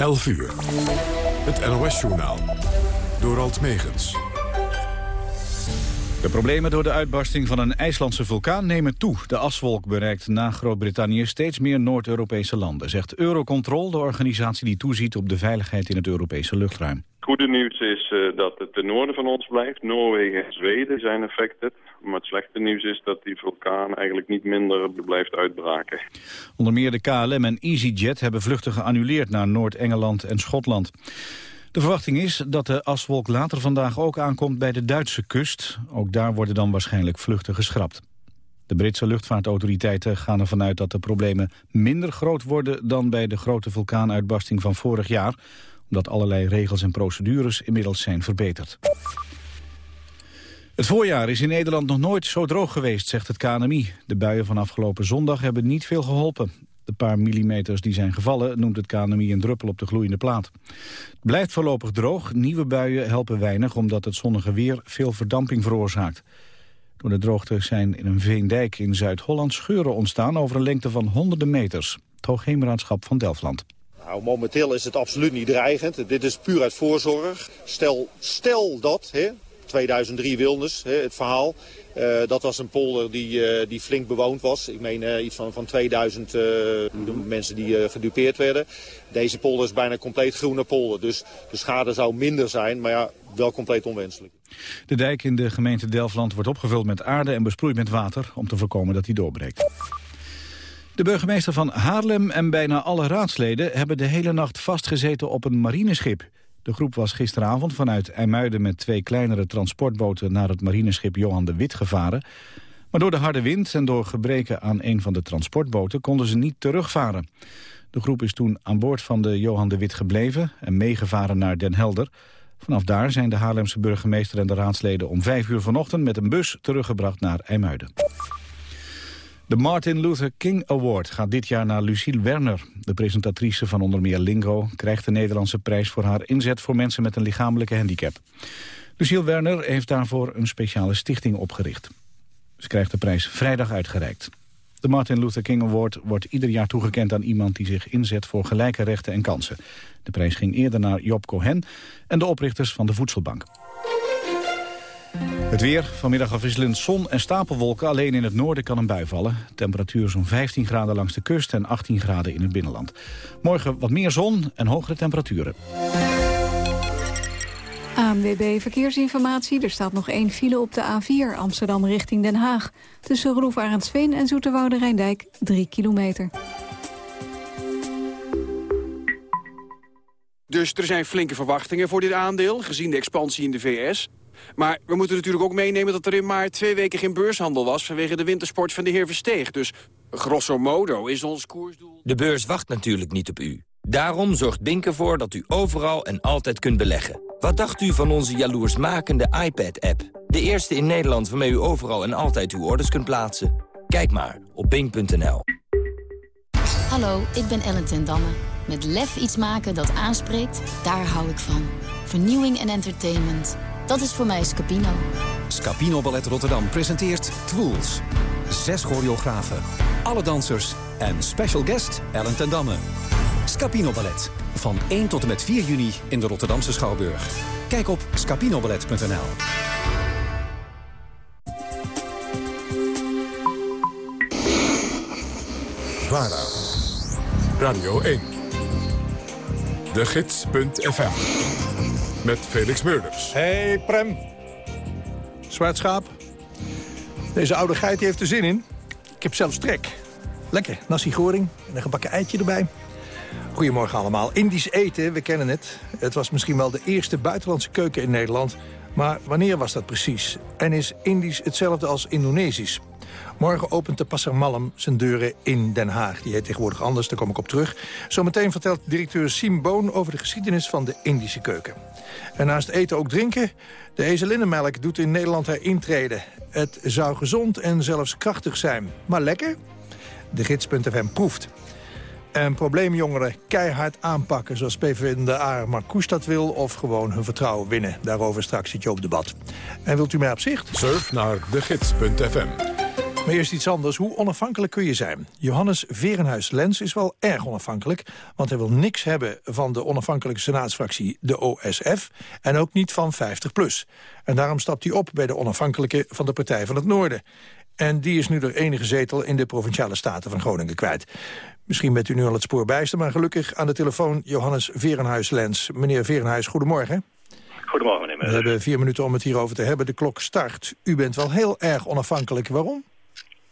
11 uur. Het NOS-journaal. Door Alt Megens. De problemen door de uitbarsting van een IJslandse vulkaan nemen toe. De aswolk bereikt na Groot-Brittannië steeds meer Noord-Europese landen... zegt Eurocontrol, de organisatie die toeziet op de veiligheid in het Europese luchtruim. Het goede nieuws is uh, dat het ten noorden van ons blijft. Noorwegen en Zweden zijn affected. Maar het slechte nieuws is dat die vulkaan eigenlijk niet minder blijft uitbraken. Onder meer de KLM en EasyJet hebben vluchten geannuleerd naar Noord-Engeland en Schotland. De verwachting is dat de aswolk later vandaag ook aankomt bij de Duitse kust. Ook daar worden dan waarschijnlijk vluchten geschrapt. De Britse luchtvaartautoriteiten gaan ervan uit dat de problemen minder groot worden dan bij de grote vulkaanuitbarsting van vorig jaar, omdat allerlei regels en procedures inmiddels zijn verbeterd. Het voorjaar is in Nederland nog nooit zo droog geweest, zegt het KNMI. De buien van afgelopen zondag hebben niet veel geholpen. De paar millimeters die zijn gevallen noemt het KNMI een druppel op de gloeiende plaat. Het blijft voorlopig droog. Nieuwe buien helpen weinig omdat het zonnige weer veel verdamping veroorzaakt. Door de droogte zijn in een veendijk in Zuid-Holland scheuren ontstaan over een lengte van honderden meters. Het Hoogheemraadschap van Delftland. Nou, momenteel is het absoluut niet dreigend. Dit is puur uit voorzorg. Stel, stel dat, hè, 2003 Wilnis, hè, het verhaal. Uh, dat was een polder die, uh, die flink bewoond was. Ik meen uh, iets van, van 2000 mensen die gedupeerd werden. Deze polder is bijna compleet groene polder. Dus de schade zou minder zijn, maar ja, wel compleet onwenselijk. De dijk in de gemeente Delftland wordt opgevuld met aarde en besproeid met water... om te voorkomen dat hij doorbreekt. De burgemeester van Haarlem en bijna alle raadsleden... hebben de hele nacht vastgezeten op een marineschip... De groep was gisteravond vanuit IJmuiden met twee kleinere transportboten naar het marineschip Johan de Wit gevaren. Maar door de harde wind en door gebreken aan een van de transportboten konden ze niet terugvaren. De groep is toen aan boord van de Johan de Wit gebleven en meegevaren naar Den Helder. Vanaf daar zijn de Haarlemse burgemeester en de raadsleden om vijf uur vanochtend met een bus teruggebracht naar IJmuiden. De Martin Luther King Award gaat dit jaar naar Lucille Werner. De presentatrice van onder meer Lingo krijgt de Nederlandse prijs voor haar inzet voor mensen met een lichamelijke handicap. Lucille Werner heeft daarvoor een speciale stichting opgericht. Ze krijgt de prijs vrijdag uitgereikt. De Martin Luther King Award wordt ieder jaar toegekend aan iemand die zich inzet voor gelijke rechten en kansen. De prijs ging eerder naar Job Cohen en de oprichters van de Voedselbank. Het weer, vanmiddag afwisselend zon en stapelwolken. Alleen in het noorden kan een bui vallen. Temperatuur zo'n 15 graden langs de kust en 18 graden in het binnenland. Morgen wat meer zon en hogere temperaturen. ANWB Verkeersinformatie. Er staat nog één file op de A4 Amsterdam richting Den Haag. Tussen Roef Arendsveen en Zoeterwoude Rijndijk 3 kilometer. Dus er zijn flinke verwachtingen voor dit aandeel, gezien de expansie in de VS. Maar we moeten natuurlijk ook meenemen dat er in maart twee weken geen beurshandel was... vanwege de wintersport van de heer Versteeg. Dus grosso modo is ons koersdoel... De beurs wacht natuurlijk niet op u. Daarom zorgt Bink ervoor dat u overal en altijd kunt beleggen. Wat dacht u van onze jaloersmakende iPad-app? De eerste in Nederland waarmee u overal en altijd uw orders kunt plaatsen. Kijk maar op bink.nl. Hallo, ik ben Ellen ten Damme. Met lef iets maken dat aanspreekt, daar hou ik van. Vernieuwing en entertainment. Dat is voor mij Scapino. Scapino Ballet Rotterdam presenteert Twools. Zes choreografen, alle dansers en special guest Ellen ten Damme. Scapino Ballet. Van 1 tot en met 4 juni in de Rotterdamse Schouwburg. Kijk op scapinoballet.nl. VARA. Radio 1. De Gids.fm. Met Felix Meurders. Hey Prem. Zwart schaap. Deze oude geit heeft er zin in. Ik heb zelfs trek. Lekker, nasi goring en een gebakken eitje erbij. Goedemorgen allemaal. Indisch eten, we kennen het. Het was misschien wel de eerste buitenlandse keuken in Nederland. Maar wanneer was dat precies? En is Indisch hetzelfde als Indonesisch? Morgen opent de Passer Malm zijn deuren in Den Haag. Die heet tegenwoordig anders, daar kom ik op terug. Zometeen vertelt directeur Siem Boon over de geschiedenis van de Indische keuken. En naast eten ook drinken. De ezelinnenmelk doet in Nederland haar intrede. Het zou gezond en zelfs krachtig zijn. Maar lekker? De gids.fm proeft. En probleemjongeren keihard aanpakken zoals PvdA Marcouch dat wil... of gewoon hun vertrouwen winnen. Daarover straks zit je op debat. En wilt u mij op zicht? Surf naar degids.fm Maar eerst iets anders. Hoe onafhankelijk kun je zijn? Johannes Verenhuis-Lens is wel erg onafhankelijk... want hij wil niks hebben van de onafhankelijke senaatsfractie, de OSF... en ook niet van 50PLUS. En daarom stapt hij op bij de onafhankelijke van de Partij van het Noorden. En die is nu de enige zetel in de Provinciale Staten van Groningen kwijt. Misschien bent u nu al het spoor bijster, maar gelukkig aan de telefoon Johannes Verenhuis-Lens. Meneer Verenhuis, goedemorgen. Goedemorgen, meneer We hebben vier minuten om het hierover te hebben. De klok start. U bent wel heel erg onafhankelijk. Waarom?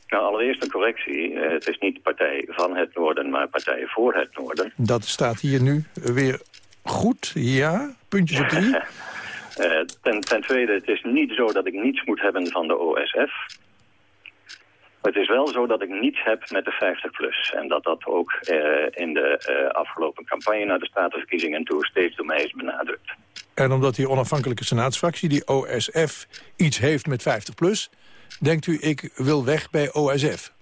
Nou, allereerst een correctie. Uh, het is niet Partij van het Noorden, maar Partij voor het Noorden. Dat staat hier nu weer goed, ja. Puntjes op de i. uh, ten, ten tweede, het is niet zo dat ik niets moet hebben van de OSF. Maar het is wel zo dat ik niets heb met de 50PLUS. En dat dat ook uh, in de afgelopen campagne naar de statenverkiezingen toe steeds door mij is benadrukt. En omdat die onafhankelijke senaatsfractie, die OSF, iets heeft met 50PLUS... denkt u, ik wil weg bij OSF?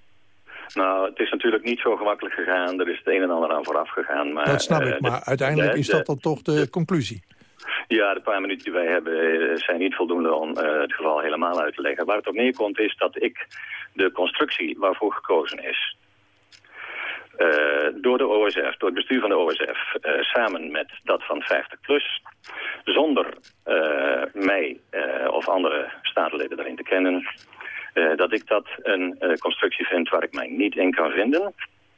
Nou, het is natuurlijk niet zo gemakkelijk gegaan. Er is het een en ander aan vooraf gegaan. Maar, dat snap ik, uh, maar de, uiteindelijk de, is dat dan toch de, de conclusie? Ja, de paar minuten die wij hebben zijn niet voldoende om uh, het geval helemaal uit te leggen. Waar het op neerkomt is dat ik de constructie waarvoor gekozen is... Uh, door de OSF, door het bestuur van de OSF, uh, samen met dat van 50PLUS... zonder mij of andere statenleden daarin te kennen... dat ik dat een constructie vind waar ik mij niet in kan vinden...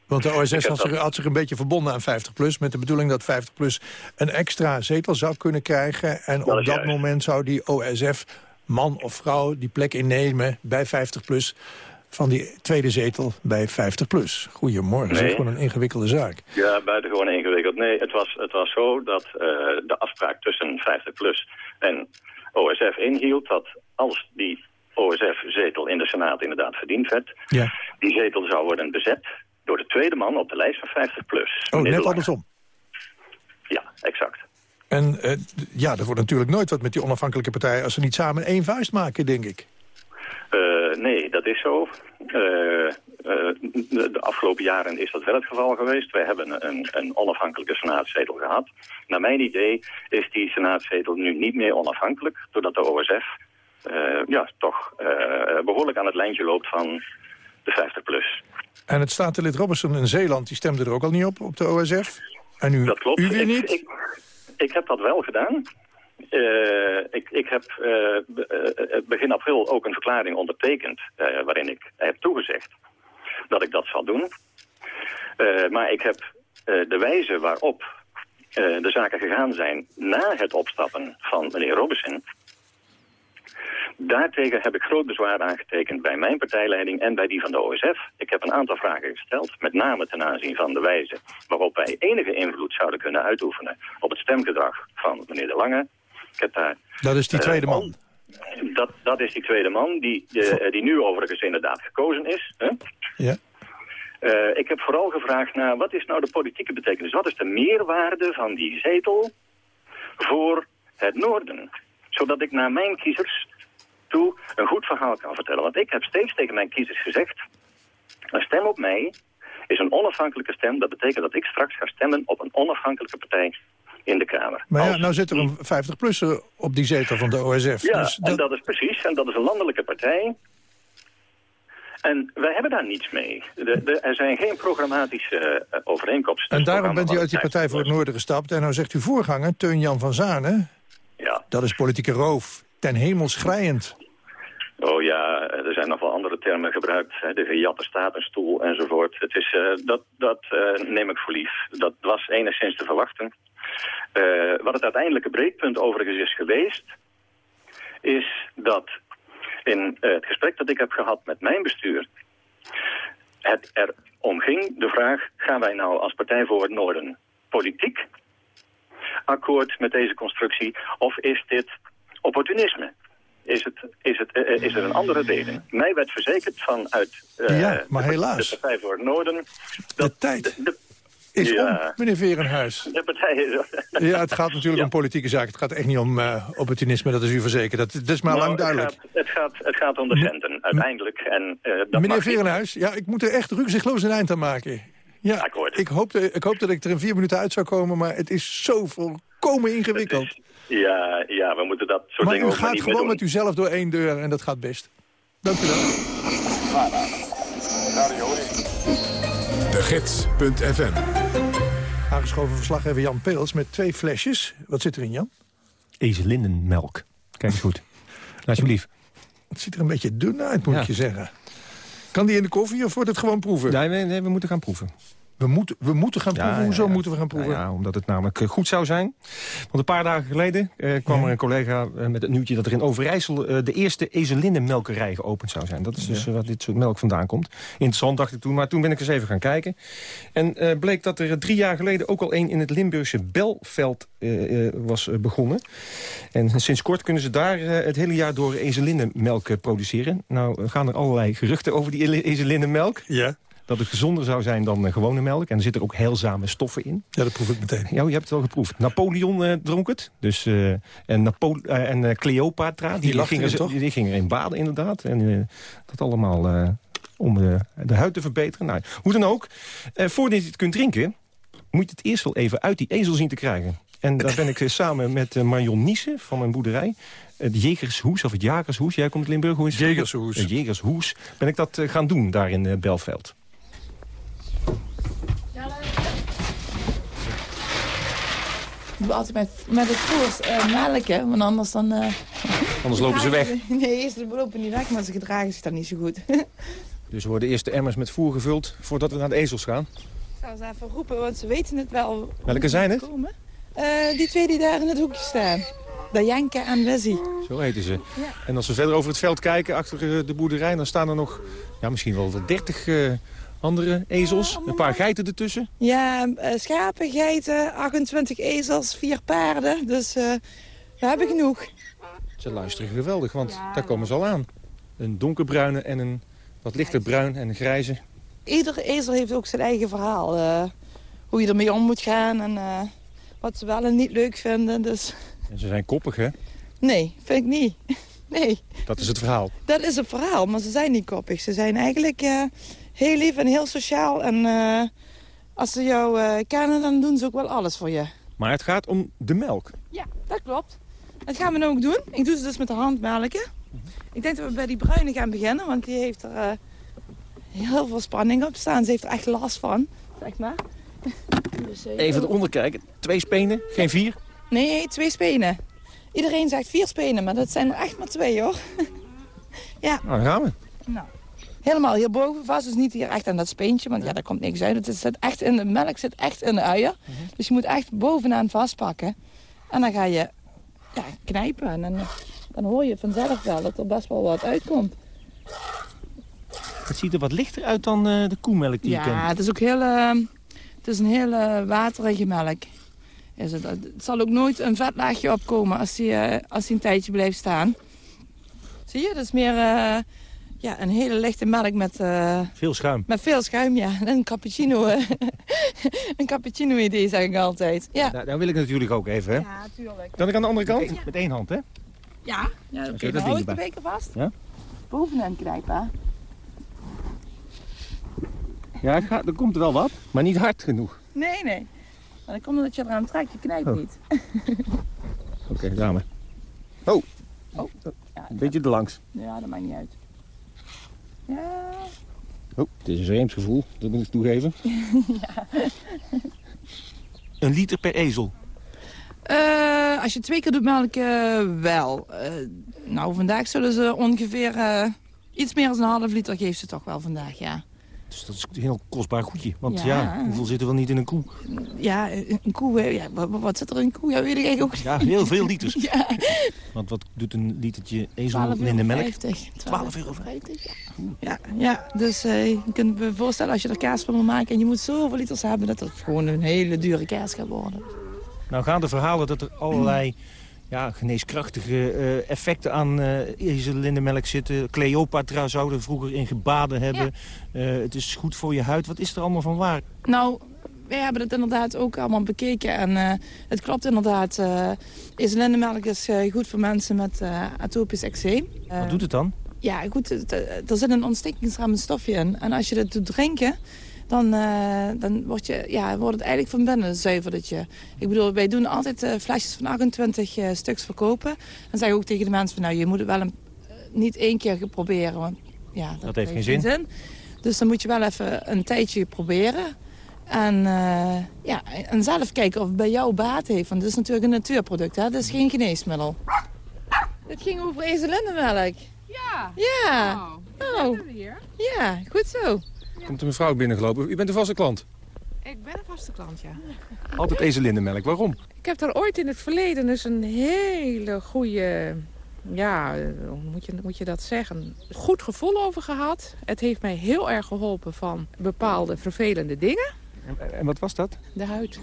Want de OSS had zich, had zich, een beetje verbonden aan 50PLUS... met de bedoeling dat 50PLUS een extra zetel zou kunnen krijgen. En dat op dat juist. moment zou die OSF, man of vrouw, die plek innemen bij 50PLUS... van die tweede zetel bij 50PLUS. Goedemorgen, nee. dat is gewoon een ingewikkelde zaak. Ja, buitengewoon ingewikkeld. Nee, het was, het was zo dat uh, de afspraak tussen 50PLUS en OSF inhield... dat als die OSF-zetel in de Senaat inderdaad verdiend werd... Ja. die zetel zou worden bezet door de tweede man op de lijst van 50 plus. Oh, net andersom. Ja, exact. En uh, ja, er wordt natuurlijk nooit wat met die onafhankelijke partij... als ze niet samen één vuist maken, denk ik. Uh, nee, dat is zo. Uh, de, de, afgelopen jaren is dat wel het geval geweest. Wij hebben een, een onafhankelijke senaatzetel gehad. Naar mijn idee is die senaatzetel nu niet meer onafhankelijk... doordat de OSF ja, toch behoorlijk aan het lijntje loopt van de 50 plus. En het statenlid Robertson in Zeeland, die stemde er ook al niet op, op de OSF. En u, dat klopt. u weer niet? Ik, ik, heb dat wel gedaan. Uh, ik, ik, heb uh, begin april ook een verklaring ondertekend... Uh, waarin ik heb toegezegd dat ik dat zal doen. maar ik heb de wijze waarop de zaken gegaan zijn... na het opstappen van meneer Robertson... Daartegen heb ik groot bezwaar aangetekend bij mijn partijleiding en bij die van de OSF. Ik heb een aantal vragen gesteld, met name ten aanzien van de wijze waarop wij enige invloed zouden kunnen uitoefenen op het stemgedrag van meneer De Lange. Ik heb daar, dat is die tweede uh, man? Dat, dat is die tweede man, die, uh, die nu overigens inderdaad gekozen is. Ja. Uh, ik heb vooral gevraagd naar wat is nou de politieke betekenis? Wat is de meerwaarde van die zetel voor het noorden? Zodat ik naar mijn kiezers toe een goed verhaal kan vertellen. Want ik heb steeds tegen mijn kiezers gezegd... een stem op mij is een onafhankelijke stem. Dat betekent dat ik straks ga stemmen op een onafhankelijke partij in de Kamer. Maar ja, Als... nou zit er een 50-plusser op die zetel van de OSF. Ja, dus dat... en dat is precies. En dat is een landelijke partij. En wij hebben daar niets mee. De, de, er zijn geen programmatische uh, overeenkomsten. En daarom bent u uit die Partij voor het Noorden gestapt. En nou zegt uw voorganger, Teun-Jan van Zanen... Ja. dat is politieke roof ten hemel schrijend. Oh ja, er zijn nog wel andere termen gebruikt. De gejatte statenstoel enzovoort. Het is, uh, dat dat uh, neem ik voor lief. Dat was enigszins te verwachten. Uh, wat het uiteindelijke breekpunt overigens is geweest... is dat in het gesprek dat ik heb gehad met mijn bestuur... het er om ging de vraag... gaan wij nou als Partij voor het Noorden politiek akkoord met deze constructie... of is dit opportunisme? Is, het, is, het, uh, is er een andere reden? Mij werd verzekerd vanuit uh, ja, maar de, helaas. de Partij voor het Noorden... Dat de tijd de, de, is ja. om, meneer Verenhuis. De partij is... ja, het gaat natuurlijk ja. om politieke zaken. Het gaat echt niet om uh, opportunisme, dat is u verzekerd. Dat, dat is maar nou, lang duidelijk. Het gaat, het gaat, het gaat om de centen, uiteindelijk. En, dat meneer Verenhuis, ja, ik moet er echt rukzichtloos een eind aan maken. Ja, Akkoord. ik hoopte, ik hoopte dat ik er in vier minuten uit zou komen, maar het is zo volkomen ingewikkeld. Ja, ja, we moeten dat soort maar dingen u ook gaat gewoon met uzelf door één deur en dat gaat best. Dank u wel. De Gids.fm Aangeschoven verslaggever Jan Peels met twee flesjes. Wat zit erin, Jan? Ezelindenmelk. Kijk eens goed. Alsjeblieft. Het ziet er een beetje dun uit, moet ik je zeggen. Kan die in de koffie of wordt het gewoon proeven? Nee, nee, nee we moeten gaan proeven. We moeten, we moeten gaan proeven? Hoezo moeten we gaan proeven? Nou ja, omdat het namelijk eh, goed zou zijn. Want een paar dagen geleden eh, kwam er een collega eh, met het nieuwtje... dat er in Overijssel eh, de eerste ezelinnenmelkerij geopend zou zijn. Dat is dus waar dit soort melk vandaan komt. Interessant, dacht ik toen. Maar toen ben ik eens even gaan kijken. En eh, bleek dat er drie jaar geleden ook al één in het Limburgse Belveld eh, eh, was eh, begonnen. En sinds kort kunnen ze daar eh, het hele jaar door ezelinnenmelk eh, produceren. Nou gaan er allerlei geruchten over die ezelinnenmelk. Ja. Dat het gezonder zou zijn dan eh, gewone melk. En er zitten ook heilzame stoffen in. Ja, dat proef ik meteen. Ja, je hebt het wel geproefd. Napoleon eh, dronk het. Dus, eh, en Napo en Cleopatra, die, Die gingen, die, gingen erin baden inderdaad. En dat allemaal om eh, de huid te verbeteren. Nou, hoe dan ook, voordat je het kunt drinken... moet je het eerst wel even uit die ezel zien te krijgen. En daar ben ik samen met Marion Niesen van mijn boerderij... Het Jegershoes of het Jagershoes. Jij komt uit Limburg. Hoe is het? Jegershoes. Jegershoes. Ben ik dat gaan doen daar in Belveld. Ik doe altijd met, met het voers eh melken, want anders dan... eh, Anders lopen ze weg. Nee, ze lopen niet weg, maar ze gedragen zich dan niet zo goed. Dus worden eerst de emmers met voer gevuld voordat we naar de ezels gaan. Ik zou ze even roepen, want ze weten het wel. Welke zijn het? Eh, die twee die daar in het hoekje staan. Dajanka en Wessie. Zo heten ze. Ja. En als we verder over het veld kijken, achter de boerderij... dan staan er nog ja, misschien wel wel 30 eh, andere ezels. Een paar geiten ertussen. Ja, eh, schapen, geiten, 28 ezels, vier paarden. Dus eh, we hebben genoeg. Ze luisteren geweldig, want daar komen ze al aan. Een donkerbruine en een wat lichter bruin en een grijze. Iedere ezel heeft ook zijn eigen verhaal. eh, hoe je ermee om moet gaan en eh, wat ze wel en niet leuk vinden. Dus En ze zijn koppig, hè? nee, vind ik niet. Nee, Dat is het verhaal. dat is het verhaal, maar ze zijn niet koppig. Ze zijn eigenlijk eh, heel lief en heel sociaal. En eh, als ze jou eh, kennen, dan doen ze ook wel alles voor je. Maar het gaat om de melk. Ja, dat klopt. Dat gaan we nu ook doen. Ik doe ze dus met de hand melken. Ik denk dat we bij die bruine gaan beginnen, want die heeft er eh, heel veel spanning op staan. Ze heeft er echt last van, zeg maar. Even eronder kijken. Twee spenen, geen vier. Nee, twee spenen. Iedereen zegt vier spenen, maar dat zijn er echt maar twee, hoor. ja, Nou, daar gaan we. nou. Helemaal hierboven vast, dus niet hier echt aan dat speentje, want ja, daar komt niks uit. Het zit echt in de melk, zit echt in de uier. Dus je moet echt bovenaan vastpakken. En dan ga je ja, knijpen en dan, dan hoor je vanzelf wel dat er best wel wat uitkomt. Het ziet er wat lichter uit dan eh, de koemelk die je Ja, kent. het is ook heel, eh, het is een hele waterige melk. Is het. het zal ook nooit een vetlaagje opkomen als die, eh, als die een tijdje blijft staan. Zie je, dat is meer ja, een hele lichte melk met, eh, Veel schuim. met veel schuim. Ja. Een cappuccino, eh, een cappuccino idee zeg ik altijd. Ja, Daar, daar wil ik natuurlijk ook even, hè? ja tuurlijk. Kan ik aan de andere kant? Met één hand, hè? Ja, ja oké, dat dan hou ik de beker vast. Ja? Bovenaan knijpen. hè. Ja, het gaat, er komt er wel wat, maar niet hard genoeg. Nee, nee. Maar dan komt omdat je eraan trekt, je knijpt Oh. niet. Oké, we. Oh, Oh, ja, een beetje erlangs. ja, dat maakt niet uit. Ja, Oh, het is een zeemsgevoel, dat moet ik toegeven. Een liter per ezel. Eh, als je twee keer doet melken, wel. Eh, nou, vandaag zullen ze ongeveer eh, iets meer dan een half liter geeft ze toch wel vandaag, ja. Dus dat is een heel kostbaar goedje. Want ja, Ja. hoeveel zit er wel niet in een koe? Ja, een koe, ja, wat, zit er in een koe? Ja, weet ik eigenlijk ook Ja, heel veel liters. Ja, Want wat doet een litertje ezel 12,50 in de melk? 12,50 euro. Ja, ja, dus eh, je kunt je voorstellen als je er kaas van wil maken... en je moet zoveel liters hebben dat het gewoon een hele dure kaas gaat worden. Nou gaan de verhalen dat er allerlei ja, geneeskrachtige eh, effecten aan ezelinnemelk zitten. Cleopatra zou er vroeger in gebaden hebben. Eh, het is goed voor je huid. Wat is er allemaal van waar? Nou, wij hebben het inderdaad ook allemaal bekeken. En het klopt inderdaad. eh Ezelinnemelk is goed voor mensen met atopisch eczeem. Wat doet het dan? Ja, goed, er zit een ontstekingsremmend stofje in. En als je dat doet drinken, dan, eh, dan wordt, je, ja, wordt het eigenlijk van binnen zuiver. Dat je, ik bedoel, wij doen altijd eh, flesjes van 28 eh, stuks verkopen. Dan zeggen we ook tegen de mensen van, nou, je moet het wel een, niet één keer proberen. Want ja, dat, heeft geen zin. Dus dan moet je wel even een tijdje proberen. En, uh, ja, en zelf kijken of het bij jou baat heeft. Want het is natuurlijk een natuurproduct, hè? Het is geen geneesmiddel. Het ging over ezelinnenmelk. Ja. Ja. Oh, oh. hier. Ja, goed zo. Komt een mevrouw binnengelopen. U bent een vaste klant? Ik ben een vaste klant, ja. Altijd ezelinnenmelk. Waarom? Ik heb daar ooit in het verleden dus een hele goede... Ja, hoe moet je, moet je dat zeggen? Goed gevoel over gehad. Het heeft mij heel erg geholpen van bepaalde vervelende dingen. En, en wat was dat? De huid.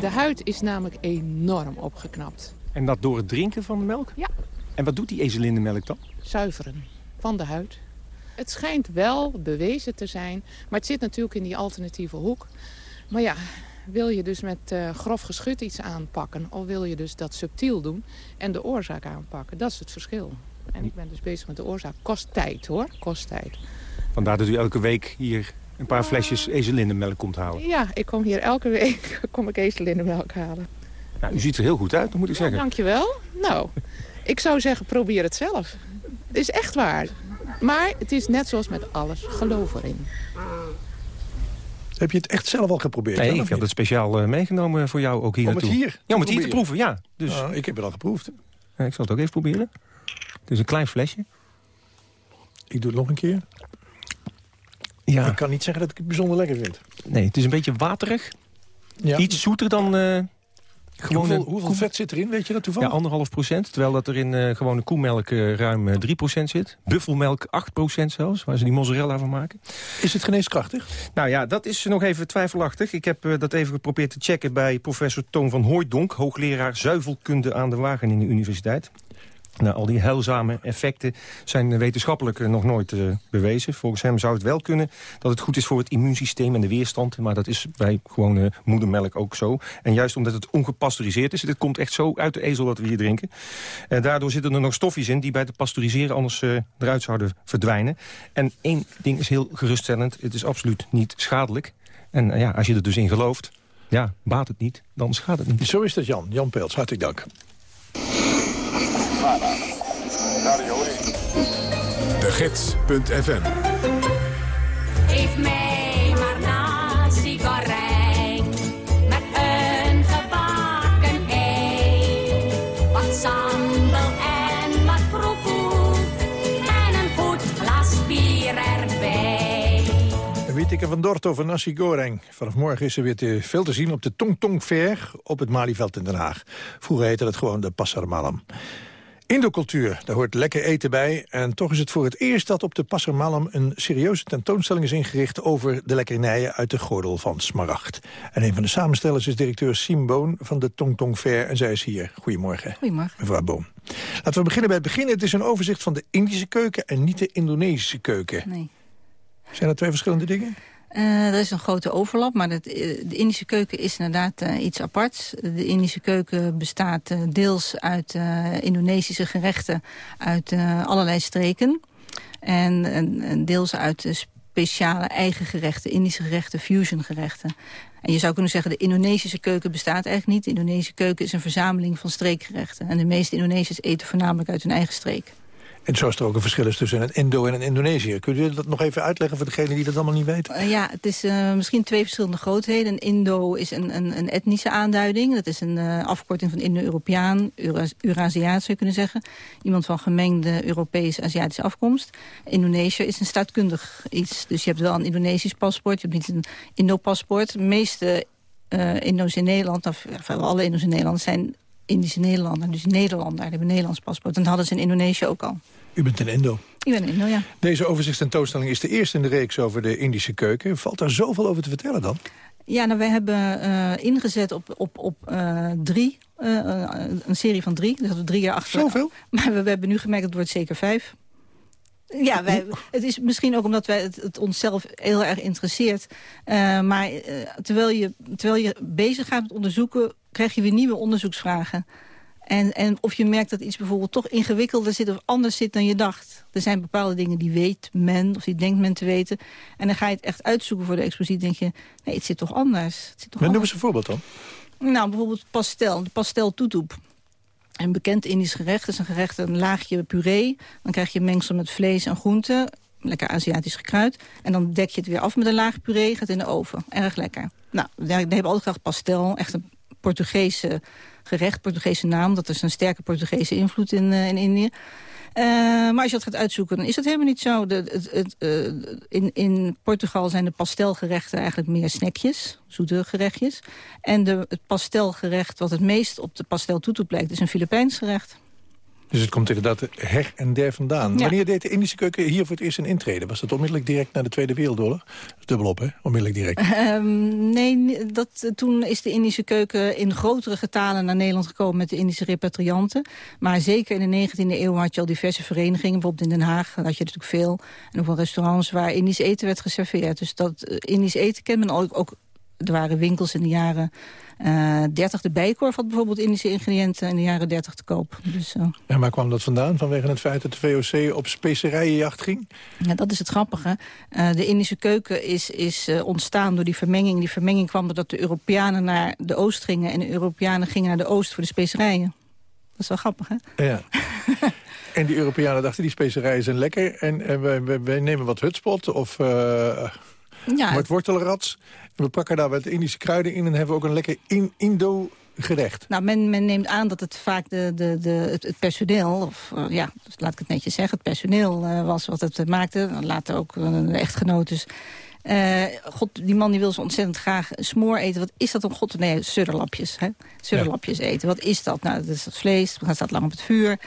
De huid is namelijk enorm opgeknapt. En dat door het drinken van de melk? Ja. En wat doet die ezelinnenmelk dan? Zuiveren van de huid. Het schijnt wel bewezen te zijn, maar het zit natuurlijk in die alternatieve hoek. Maar ja, wil je dus met uh, grof geschut iets aanpakken... of wil je dus dat subtiel doen en de oorzaak aanpakken? Dat is het verschil. En ik ben dus bezig met de oorzaak. Kost tijd, hoor. Kost tijd. Vandaar dat u elke week hier een paar flesjes ezelinnenmelk komt halen. Ja, ik kom hier elke week kom ik ezelinnenmelk halen. Nou, u ziet er heel goed uit, moet ik zeggen. Ja, dankjewel. Nou, ik zou zeggen, probeer het zelf. Het is echt waar. Maar het is net zoals met alles, geloof erin. Heb je het echt zelf al geprobeerd? Nee, ik heb het speciaal uh, meegenomen voor jou ook hier om naartoe. het hier Ja, om het hier te proeven, ja. Dus... Nou, ik heb het al geproefd. Ja, ik zal het ook even proberen. Het is een klein flesje. Ik doe het nog een keer. Ja. Ik kan niet zeggen dat ik het bijzonder lekker vind. Nee, het is een beetje waterig. Ja. Iets zoeter dan... Uh, gewoon hoeveel, hoeveel vet zit erin, weet je dat toevallig? Ja, anderhalf procent. Terwijl dat er in uh, gewone koemelk uh, ruim 3 procent zit. Buffelmelk 8 procent zelfs, waar ze die mozzarella van maken. Is het geneeskrachtig? Nou ja, dat is nog even twijfelachtig. Ik heb dat even geprobeerd te checken bij professor Toon van Hooijdonk... hoogleraar zuivelkunde aan de Wageningen Universiteit. Nou, al die heilzame effecten zijn wetenschappelijk nog nooit uh, bewezen. Volgens hem zou het wel kunnen dat het goed is voor het immuunsysteem en de weerstand. Maar dat is bij gewone moedermelk ook zo. En juist omdat het ongepasteuriseerd is, het komt echt zo uit de ezel wat we hier drinken. En daardoor zitten er nog stofjes in die bij het pasteuriseren anders eruit zouden verdwijnen. En één ding is heel geruststellend, het is absoluut niet schadelijk. En ja, als je er dus in gelooft, ja, baat het niet, dan schaadt het niet. Zo is dat, Jan. Jan Peels, hartelijk dank. De Gids.fm Geef mij maar nasi goreng met een gebakken ei. Wat sambal en wat kroekoe en een goed glas bier erbij. Wieteke van Dort over nasi goreng. Vanaf morgen is er weer te veel te zien op de Tong Tong Fair op het Malieveld in Den Haag. Vroeger heette het gewoon de Pasar Malam. Indocultuur, daar hoort lekker eten bij. En toch is het voor het eerst dat op de Passer Malam... een serieuze tentoonstelling is ingericht over de lekkernijen... uit de gordel van Smaragd. En een van de samenstellers is directeur Siem Boon van de Tong Tong Fair. En zij is hier. Goedemorgen. Goedemorgen. Mevrouw Boon. Laten we beginnen bij het begin. Het is een overzicht van de Indische keuken en niet de Indonesische keuken. Nee. Zijn dat twee verschillende dingen? Uh, er is een grote overlap, maar het, de Indische keuken is inderdaad uh, iets aparts. De Indische keuken bestaat deels uit Indonesische gerechten uit allerlei streken. En, en deels uit speciale eigen gerechten, Indische gerechten, fusion gerechten. En je zou kunnen zeggen, de Indonesische keuken bestaat eigenlijk niet. De Indonesische keuken is een verzameling van streekgerechten. En de meeste Indonesiërs eten voornamelijk uit hun eigen streek. En zoals er ook een verschil tussen een Indo en een Indonesië. Kun je dat nog even uitleggen voor degenen die dat allemaal niet weten? Uh, ja, het is uh, misschien twee verschillende grootheden. Een Indo is een, een, een etnische aanduiding. Dat is een uh, afkorting van Indo-Europeaan, Eurasiaat zou je kunnen zeggen. Iemand van gemengde Europees-Aziatische afkomst. Indonesië is een staatkundig iets. Dus je hebt wel een Indonesisch paspoort, je hebt niet een Indo-paspoort. De meeste Indo's in Nederland, of alle Indo's in Nederland, zijn Indische Nederlander, dus Nederlander. Hebben een Nederlands paspoort. En dat hadden ze in Indonesië ook al. U bent een Indo. Ik ben een Indo, ja. Deze overzichtstentoonstelling is de eerste in de reeks over de Indische keuken. Valt daar zoveel over te vertellen dan? Ja, nou, wij hebben uh, ingezet op, op, op uh, drie, uh, een serie van drie. Dus dat we drie jaar achter. Zoveel? Maar we, we hebben nu gemerkt, het wordt zeker vijf. Ja, wij, het is misschien ook omdat wij het, het onszelf heel erg interesseert. Uh, maar uh, terwijl, je, terwijl je bezig gaat met onderzoeken... krijg je weer nieuwe onderzoeksvragen. En, en of je merkt dat iets bijvoorbeeld toch ingewikkelder zit... of anders zit dan je dacht. Er zijn bepaalde dingen die weet men, of die denkt men te weten. En dan ga je het echt uitzoeken voor de expositie. denk je, nee, het zit toch anders. Het zit toch maar noem eens een voorbeeld dan. Nou, bijvoorbeeld pastel, de pastel toetoep. Een bekend Indisch gerecht is een gerecht, een laagje puree. Dan krijg je mengsel met vlees en groenten. lekker Aziatisch gekruid. En dan dek je het weer af met een laag puree, gaat in de oven. Erg lekker. Nou, daar hebben we altijd graag pastel. Echt een Portugese gerecht, Portugese naam. Dat is een sterke Portugese invloed in, eh, in Indië. Eh, maar als je dat gaat uitzoeken, dan is dat helemaal niet zo. De, het, eh, in, in Portugal zijn de pastelgerechten eigenlijk meer snackjes, zoete gerechtjes. En de, het pastelgerecht wat het meest op de pastel toetoep lijkt, is een Filipijns gerecht. Dus het komt inderdaad her en der vandaan. Ja. Wanneer deed de Indische keuken hier voor het eerst een intrede? Was dat onmiddellijk direct na de Tweede Wereldoorlog? Dat is dubbelop, hè? Onmiddellijk direct. Ehm, nee, dat, toen is de Indische keuken in grotere getalen naar Nederland gekomen met de Indische repatrianten. Maar zeker in de 19e eeuw had je al diverse verenigingen. Bijvoorbeeld in Den Haag had je natuurlijk veel. En ook wel restaurants waar Indisch eten werd geserveerd. Dus dat eh, Indisch eten kent men ook, ook. Er waren winkels in de jaren eh 30. De Bijkorf had bijvoorbeeld Indische ingrediënten in de jaren 30 te koop. Dus, eh, En waar kwam dat vandaan? Vanwege het feit dat de VOC op specerijenjacht ging? Ja, dat is het grappige. Eh, de Indische keuken is, is ontstaan door die vermenging. Die vermenging kwam doordat de Europeanen naar de oost gingen... en de Europeanen gingen naar de oost voor de specerijen. Dat is wel grappig, hè? Ja. en die Europeanen dachten, die specerijen zijn lekker... en, en wij, wij, wij nemen wat hutspot of Ja, wat wortelrats... en we pakken daar wat Indische kruiden in... en hebben we ook een lekker in Indo gerecht. Nou, men, men neemt aan dat het vaak de, de, de, het, het personeel, of eh, ja, dus laat ik het netjes zeggen, het personeel eh, was wat het maakte. Later ook echtgenoot dus. God, die man die wil zo ontzettend graag smoor eten. Wat is dat om God? Nee, sudderlapjes. Hè? Sudderlapjes eten. Wat is dat? Nou, dat is dat vlees. Het staat lang op het vuur.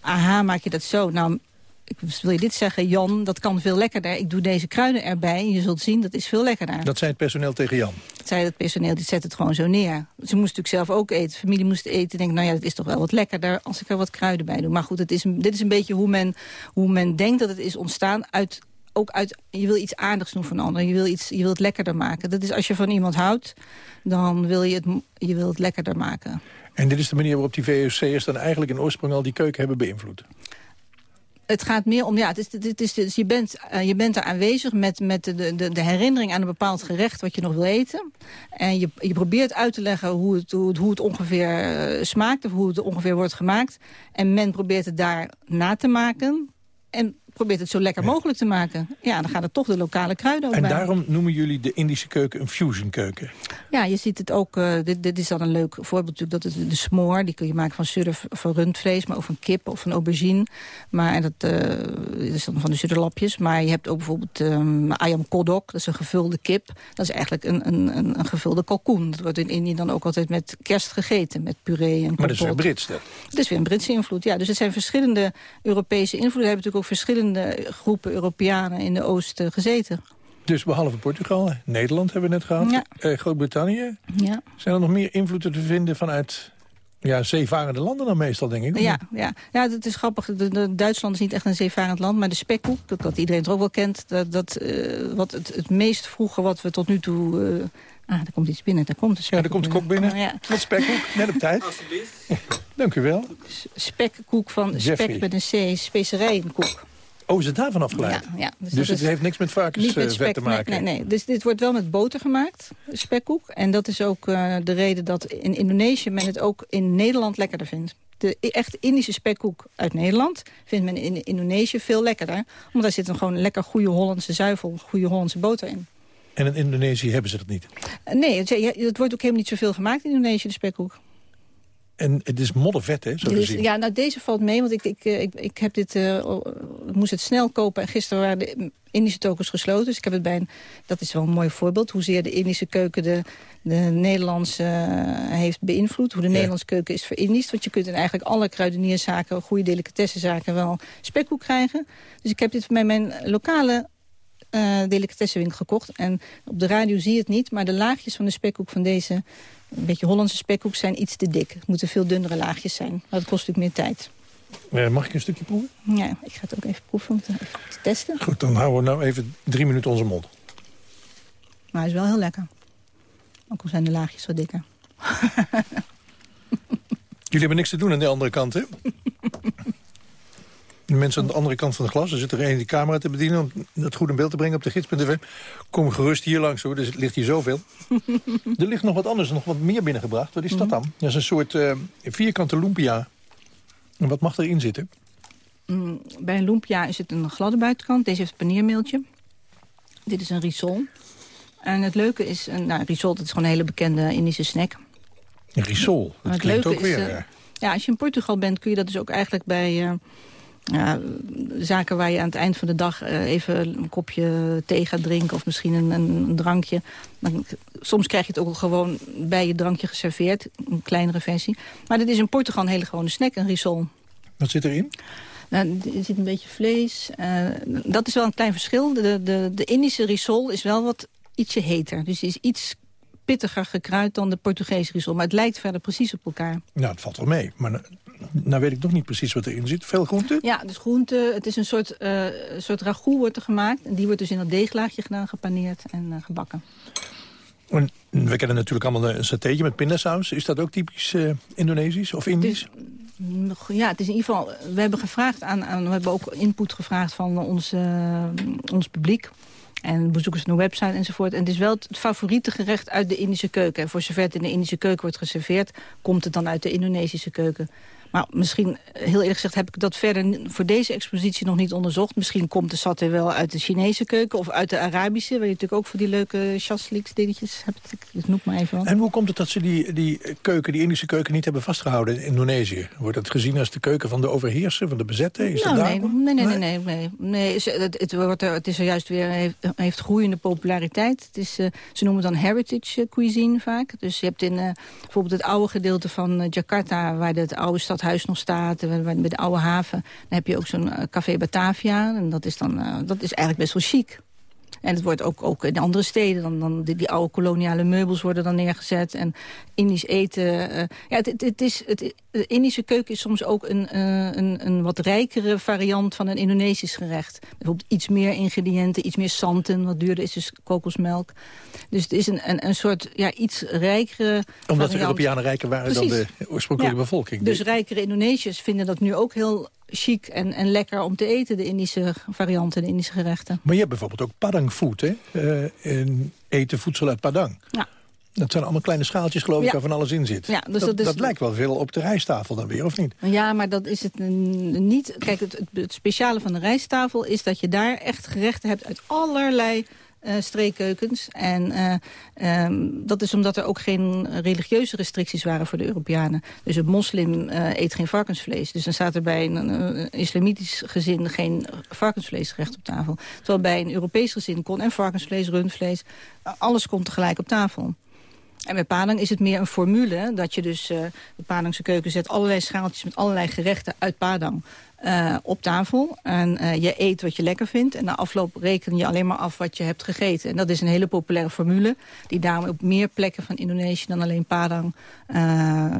Aha, maak je dat zo? Nou, ik wil je dit zeggen, Jan, dat kan veel lekkerder. Ik doe deze kruiden erbij en je zult zien, dat is veel lekkerder. Dat zei het personeel tegen Jan. zei het personeel, die zet het gewoon zo neer. Ze moest natuurlijk zelf ook eten. De familie moest eten. Denk, nou ja, dat is toch wel wat lekkerder als ik er wat kruiden bij doe. Maar goed, het is dit is een beetje hoe men, hoe men denkt dat het is ontstaan uit... Ook uit, je wil iets aardigs doen van anderen. Je wil, iets, je wil het lekkerder maken. Dat is als je van iemand houdt, dan wil je het, je wil het lekkerder maken. En dit is de manier waarop die VOC'ers dan eigenlijk in oorsprong al die keuken hebben beïnvloed. Het gaat meer om, ja, het is, het is, dus je, bent, eh, je bent er aanwezig met, met de, de, de herinnering aan een bepaald gerecht wat je nog wil eten. En je, je probeert uit te leggen hoe het, hoe het, hoe het ongeveer eh, smaakt of hoe het ongeveer wordt gemaakt. En men probeert het daar na te maken en probeert het zo lekker mogelijk te maken. Ja, dan gaan er toch de lokale kruiden ook En bij. daarom noemen jullie de Indische keuken een fusion keuken. Ja, je ziet het ook, eh, dit, dit is dan een leuk voorbeeld natuurlijk, dat is de smoor. Die kun je maken van surf, van rundvlees, maar ook van kip of van aubergine. Maar en dat, eh, is dan van de sudderlapjes. Maar je hebt ook bijvoorbeeld um, ayam kodok, dat is een gevulde kip. Dat is eigenlijk een, een, een, een gevulde kalkoen. Dat wordt in Indië dan ook altijd met kerst gegeten, met puree en Maar dat is weer. Brits, dat. Het is weer een Britse invloed, ja. Dus het zijn verschillende Europese invloeden. Er hebben natuurlijk ook verschillende groepen Europeanen in de Oost eh, gezeten. Dus behalve Portugal, Nederland hebben we net gehad. Ja. eh, Groot-Brittannië. Ja. Zijn er nog meer invloeden te vinden vanuit ja, zeevarende landen dan meestal, denk ik? Ja, ja. ja, dat is grappig. De, de- Duitsland is niet echt een zeevarend land, maar de spekkoek, dat, dat iedereen het ook wel kent, dat, dat eh, wat het, het meest vroege wat we tot nu toe... eh, ah, daar komt iets binnen, daar komt de Ja, spekkoek er komt de kok binnen. Oh, ja. Met spekkoek, net op tijd. Dank u wel. Spekkoek van Jeffrey. spek met een C, specerijenkoek. Oh, is het daarvan afgeleid? Ja, ja, dus dus het is heeft niks met varkensvet spek, te nee, maken? nee, nee. Dus dit wordt wel met boter gemaakt, spekkoek. En dat is ook eh, de reden dat in Indonesië men het ook in Nederland lekkerder vindt. De e- echt Indische spekkoek uit Nederland vindt men in Indonesië veel lekkerder. Omdat daar zit een gewoon lekker goede Hollandse zuivel, goede Hollandse boter in. En in Indonesië hebben ze dat niet. Eh, Nee, het, het wordt ook helemaal niet zoveel gemaakt in Indonesië, de spekkoek. En het is moddervet, hè, zo te zien. ja, nou deze valt mee, want ik, ik, eh, ik, ik, heb dit, ik moest het snel kopen. En gisteren waren de Indische tokens gesloten. Dus ik heb het bij een, dat is wel een mooi voorbeeld. Hoezeer de Indische keuken de, de Nederlandse eh, heeft beïnvloed. Hoe de Nederlandse keuken is verindisch. Want je kunt in eigenlijk alle kruidenierszaken, goede delicatessenzaken wel spekkoek krijgen. Dus ik heb dit bij mijn lokale eh delicatessenwinkel gekocht. En op de radio zie je het niet, maar de laagjes van de spekkoek van deze... een beetje Hollandse spekkoek zijn iets te dik. Het moeten veel dunnere laagjes zijn. Maar dat kost natuurlijk meer tijd. Eh, mag ik een stukje proeven? Ja, ik ga het ook even proeven om te, even te testen. Goed, dan houden we nou even drie minuten onze mond. Maar hij is wel heel lekker. Ook al zijn de laagjes wat dikker. Jullie hebben niks te doen aan de andere kant, hè? Mensen aan de andere kant van het glas, er zit er één die camera te bedienen... om het goed in beeld te brengen op de gids.tv. Kom gerust hier langs, hoor, er ligt hier zoveel. er ligt nog wat anders, nog wat meer binnengebracht. Wat is dat dan? Dat is een soort eh, vierkante lumpia. En wat mag erin zitten? mm, bij een lumpia is het een gladde buitenkant. Deze heeft een paneermeeltje. Dit is een risol. En het leuke is, een, nou, risol dat is gewoon een hele bekende Indische snack. Een risol, dat het klinkt leuke ook weer... is, eh, eh, Ja, als je in Portugal bent kun je dat dus ook eigenlijk bij ja, zaken waar je aan het eind van de dag eh, even een kopje thee gaat drinken of misschien een, een, drankje. Dan, soms krijg je het ook gewoon bij je drankje geserveerd, een kleinere versie. Maar dit is in Portugal een hele gewone snack, een risol. Wat zit erin? Nou, er zit een beetje vlees. eh, dat is wel een klein verschil. De, de, de Indische risol is wel wat ietsje heter. Dus die is iets pittiger gekruid dan de Portugese risol. Maar het lijkt verder precies op elkaar. Nou, het valt wel mee. Maar nou, weet ik nog niet precies wat erin zit. Veel groente? Ja, dus groente. Het is een soort, eh soort ragout wordt er gemaakt. En die wordt dus in dat deeglaagje gedaan, gepaneerd en eh, gebakken. En We kennen natuurlijk allemaal een satéetje met pindasaus. Is dat ook typisch eh, Indonesisch of Indisch? Nog- Ja, het is in ieder geval... We hebben gevraagd aan, aan we hebben ook input gevraagd van ons, ons publiek. En bezoekers van de website enzovoort. En het is wel het favoriete gerecht uit de Indische keuken. En voor zover het in de Indische keuken wordt geserveerd... komt het dan uit de Indonesische keuken. Maar misschien, heel eerlijk gezegd, heb ik dat verder voor deze expositie nog niet onderzocht. Misschien komt de saté wel uit de Chinese keuken of uit de Arabische... waar je natuurlijk ook voor die leuke chasliks dingetjes hebt. Ik, noem maar even wat. En hoe komt het dat ze die, die keuken, die Indische keuken, niet hebben vastgehouden in Indonesië? Wordt dat gezien als de keuken van de overheerser, van de bezetter? Is Nou, dat nee, daarom? nee, nee, nee, nee, nee, nee. ze- Het, het, wordt er, het is er juist weer, heeft, heeft groeiende populariteit. Het is, eh, ze noemen het dan heritage eh, cuisine vaak. Dus je hebt in eh, bijvoorbeeld het oude gedeelte van eh, Jakarta... waar de- het oude stadhuis nog staat, eh, bij de oude haven... dan heb je ook zo'n eh, café Batavia. En dat is, dan, eh, dat is eigenlijk best wel chic. En het wordt ook, ook in andere steden. Dan, dan die, die oude koloniale meubels worden dan neergezet. En Indisch eten. eh, ja, het, het, is, het, de Indische keuken is soms ook een, eh, een, een wat rijkere variant van een Indonesisch gerecht. Bijvoorbeeld iets meer ingrediënten, iets meer santen. Wat duurder is dus kokosmelk. Dus het is een, een, een soort ja, iets rijkere Omdat de variant. Europeanen rijker waren dan de oorspronkelijke Ja. bevolking. Dus rijkere Indonesiërs vinden dat nu ook heel chic en, en lekker om te eten. De Indische varianten, de Indische gerechten. Maar je hebt bijvoorbeeld ook Padang food, hè? Eh, en eten voedsel uit Padang. Ja. Dat zijn allemaal kleine schaaltjes, geloof ik, Ja. waar van alles in zit. Ja, dus dat, dat is- dat lijkt wel veel op de rijsttafel dan weer, of niet? Ja, maar dat is het niet. Kijk, het, het, speciale van de rijsttafel is dat je daar echt gerechten hebt uit allerlei streekkeukens. En eh, ehm, dat is omdat er ook geen religieuze restricties waren voor de Europeanen. Dus een moslim eh, eet geen varkensvlees. Dus dan staat er bij een, islamitisch gezin geen varkensvleesgerecht op tafel. Terwijl bij een Europees gezin kon en varkensvlees, rundvlees, alles komt tegelijk op tafel. En bij Padang is het meer een formule. Dat je dus eh, de Padangse keuken zet allerlei schaaltjes met allerlei gerechten uit Padang eh, op tafel. En eh, je eet wat je lekker vindt. En na afloop reken je alleen maar af wat je hebt gegeten. En dat is een hele populaire formule. Die daarom op meer plekken van Indonesië dan alleen Padang eh,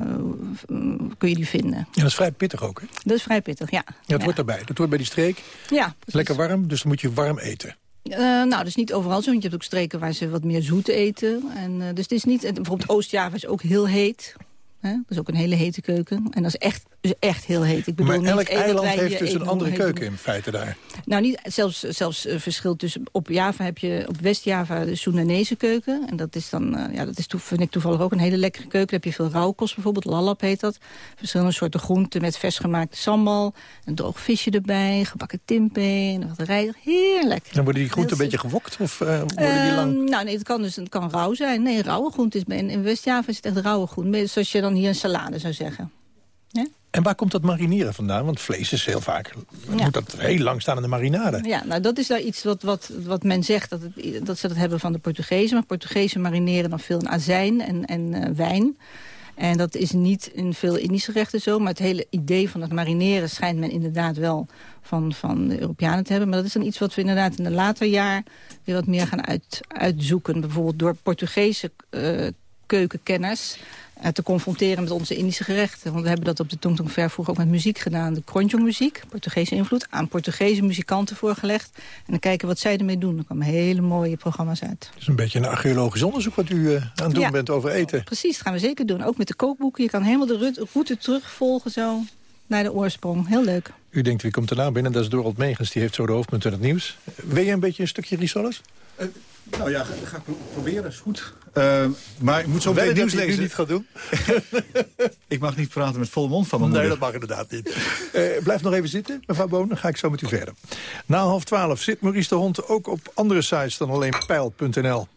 kun je die vinden. Ja, dat is vrij pittig ook, hè? Dat is vrij pittig, ja. Ja, het wordt daarbij. Dat hoort bij die streek. Ja, Lekker warm, dus dan moet je warm eten. Nou, dat is niet overal zo. Want je hebt ook streken waar ze wat meer zoet eten. En, eh, dus het is niet... bijvoorbeeld Oost-Java is ook heel heet. Hè? Dat is ook een hele hete keuken. En dat is echt, echt heel heet. Ik bedoel Maar elk eh, eiland heeft dus een andere keuken doen. in feite daar. Nou, niet, zelfs, zelfs uh, verschil tussen... Op Java heb je, op West-Java de Soenanese keuken. En dat is dan, uh, ja, dat is vind ik toevallig ook een hele lekkere keuken. Dan heb je veel rauwkost bijvoorbeeld, lalap heet dat. Verschillende soorten groenten met vers gemaakte sambal. Een droog visje erbij, gebakken tempeh en wat. Heerlijk. Dan worden die groenten een beetje gewokt? Of uh, worden die lang... Um, nou nee, het kan dus het kan rauw zijn. Nee, rauwe groente is... In, in West-Java is het echt rauwe groente. Zoals je dan hier een salade zou zeggen. En waar komt dat marineren vandaan? Want vlees is heel vaak... Ja. moet dat heel lang staan in de marinade. Ja, nou dat is daar iets wat, wat, wat men zegt, dat, het, dat ze dat hebben van de Portugezen. Maar Portugezen marineren dan veel in azijn en, en uh, wijn. En dat is niet in veel Indische gerechten zo. Maar het hele idee van het marineren schijnt men inderdaad wel van, van de Europeanen te hebben. Maar dat is dan iets wat we inderdaad in de later jaar weer wat meer gaan uit, uitzoeken. Bijvoorbeeld door Portugese uh, keukenkenners te confronteren met onze Indische gerechten. Want we hebben dat op de Tong Tong Ver vroeger ook met muziek gedaan. De Kronjong muziek, Portugese invloed, aan Portugese muzikanten voorgelegd. En dan kijken wat zij ermee doen. Er kwamen hele mooie programma's uit. Het is een beetje een archeologisch onderzoek wat u uh, aan het doen ja, bent over eten. Precies, dat gaan we zeker doen. Ook met de kookboeken. Je kan helemaal de route terugvolgen zo naar de oorsprong. Heel leuk. U denkt, wie komt er nou binnen? Dat is Dorald Megens, die heeft zo de hoofdpunten in het nieuws. Wil je een beetje een stukje risoles? Uh, Nou ja, dat ga ik pro- proberen, is goed. Eh, maar ik moet zo meteen nieuws lezen. niet gaat doen? ik mag niet praten met volle mond van mijn Nee, moeder. dat mag inderdaad niet. Eh, blijf nog even zitten, mevrouw Boon, dan ga ik zo met u verder. Na half twaalf zit Maurice de Hond ook op andere sites dan alleen pijl.nl.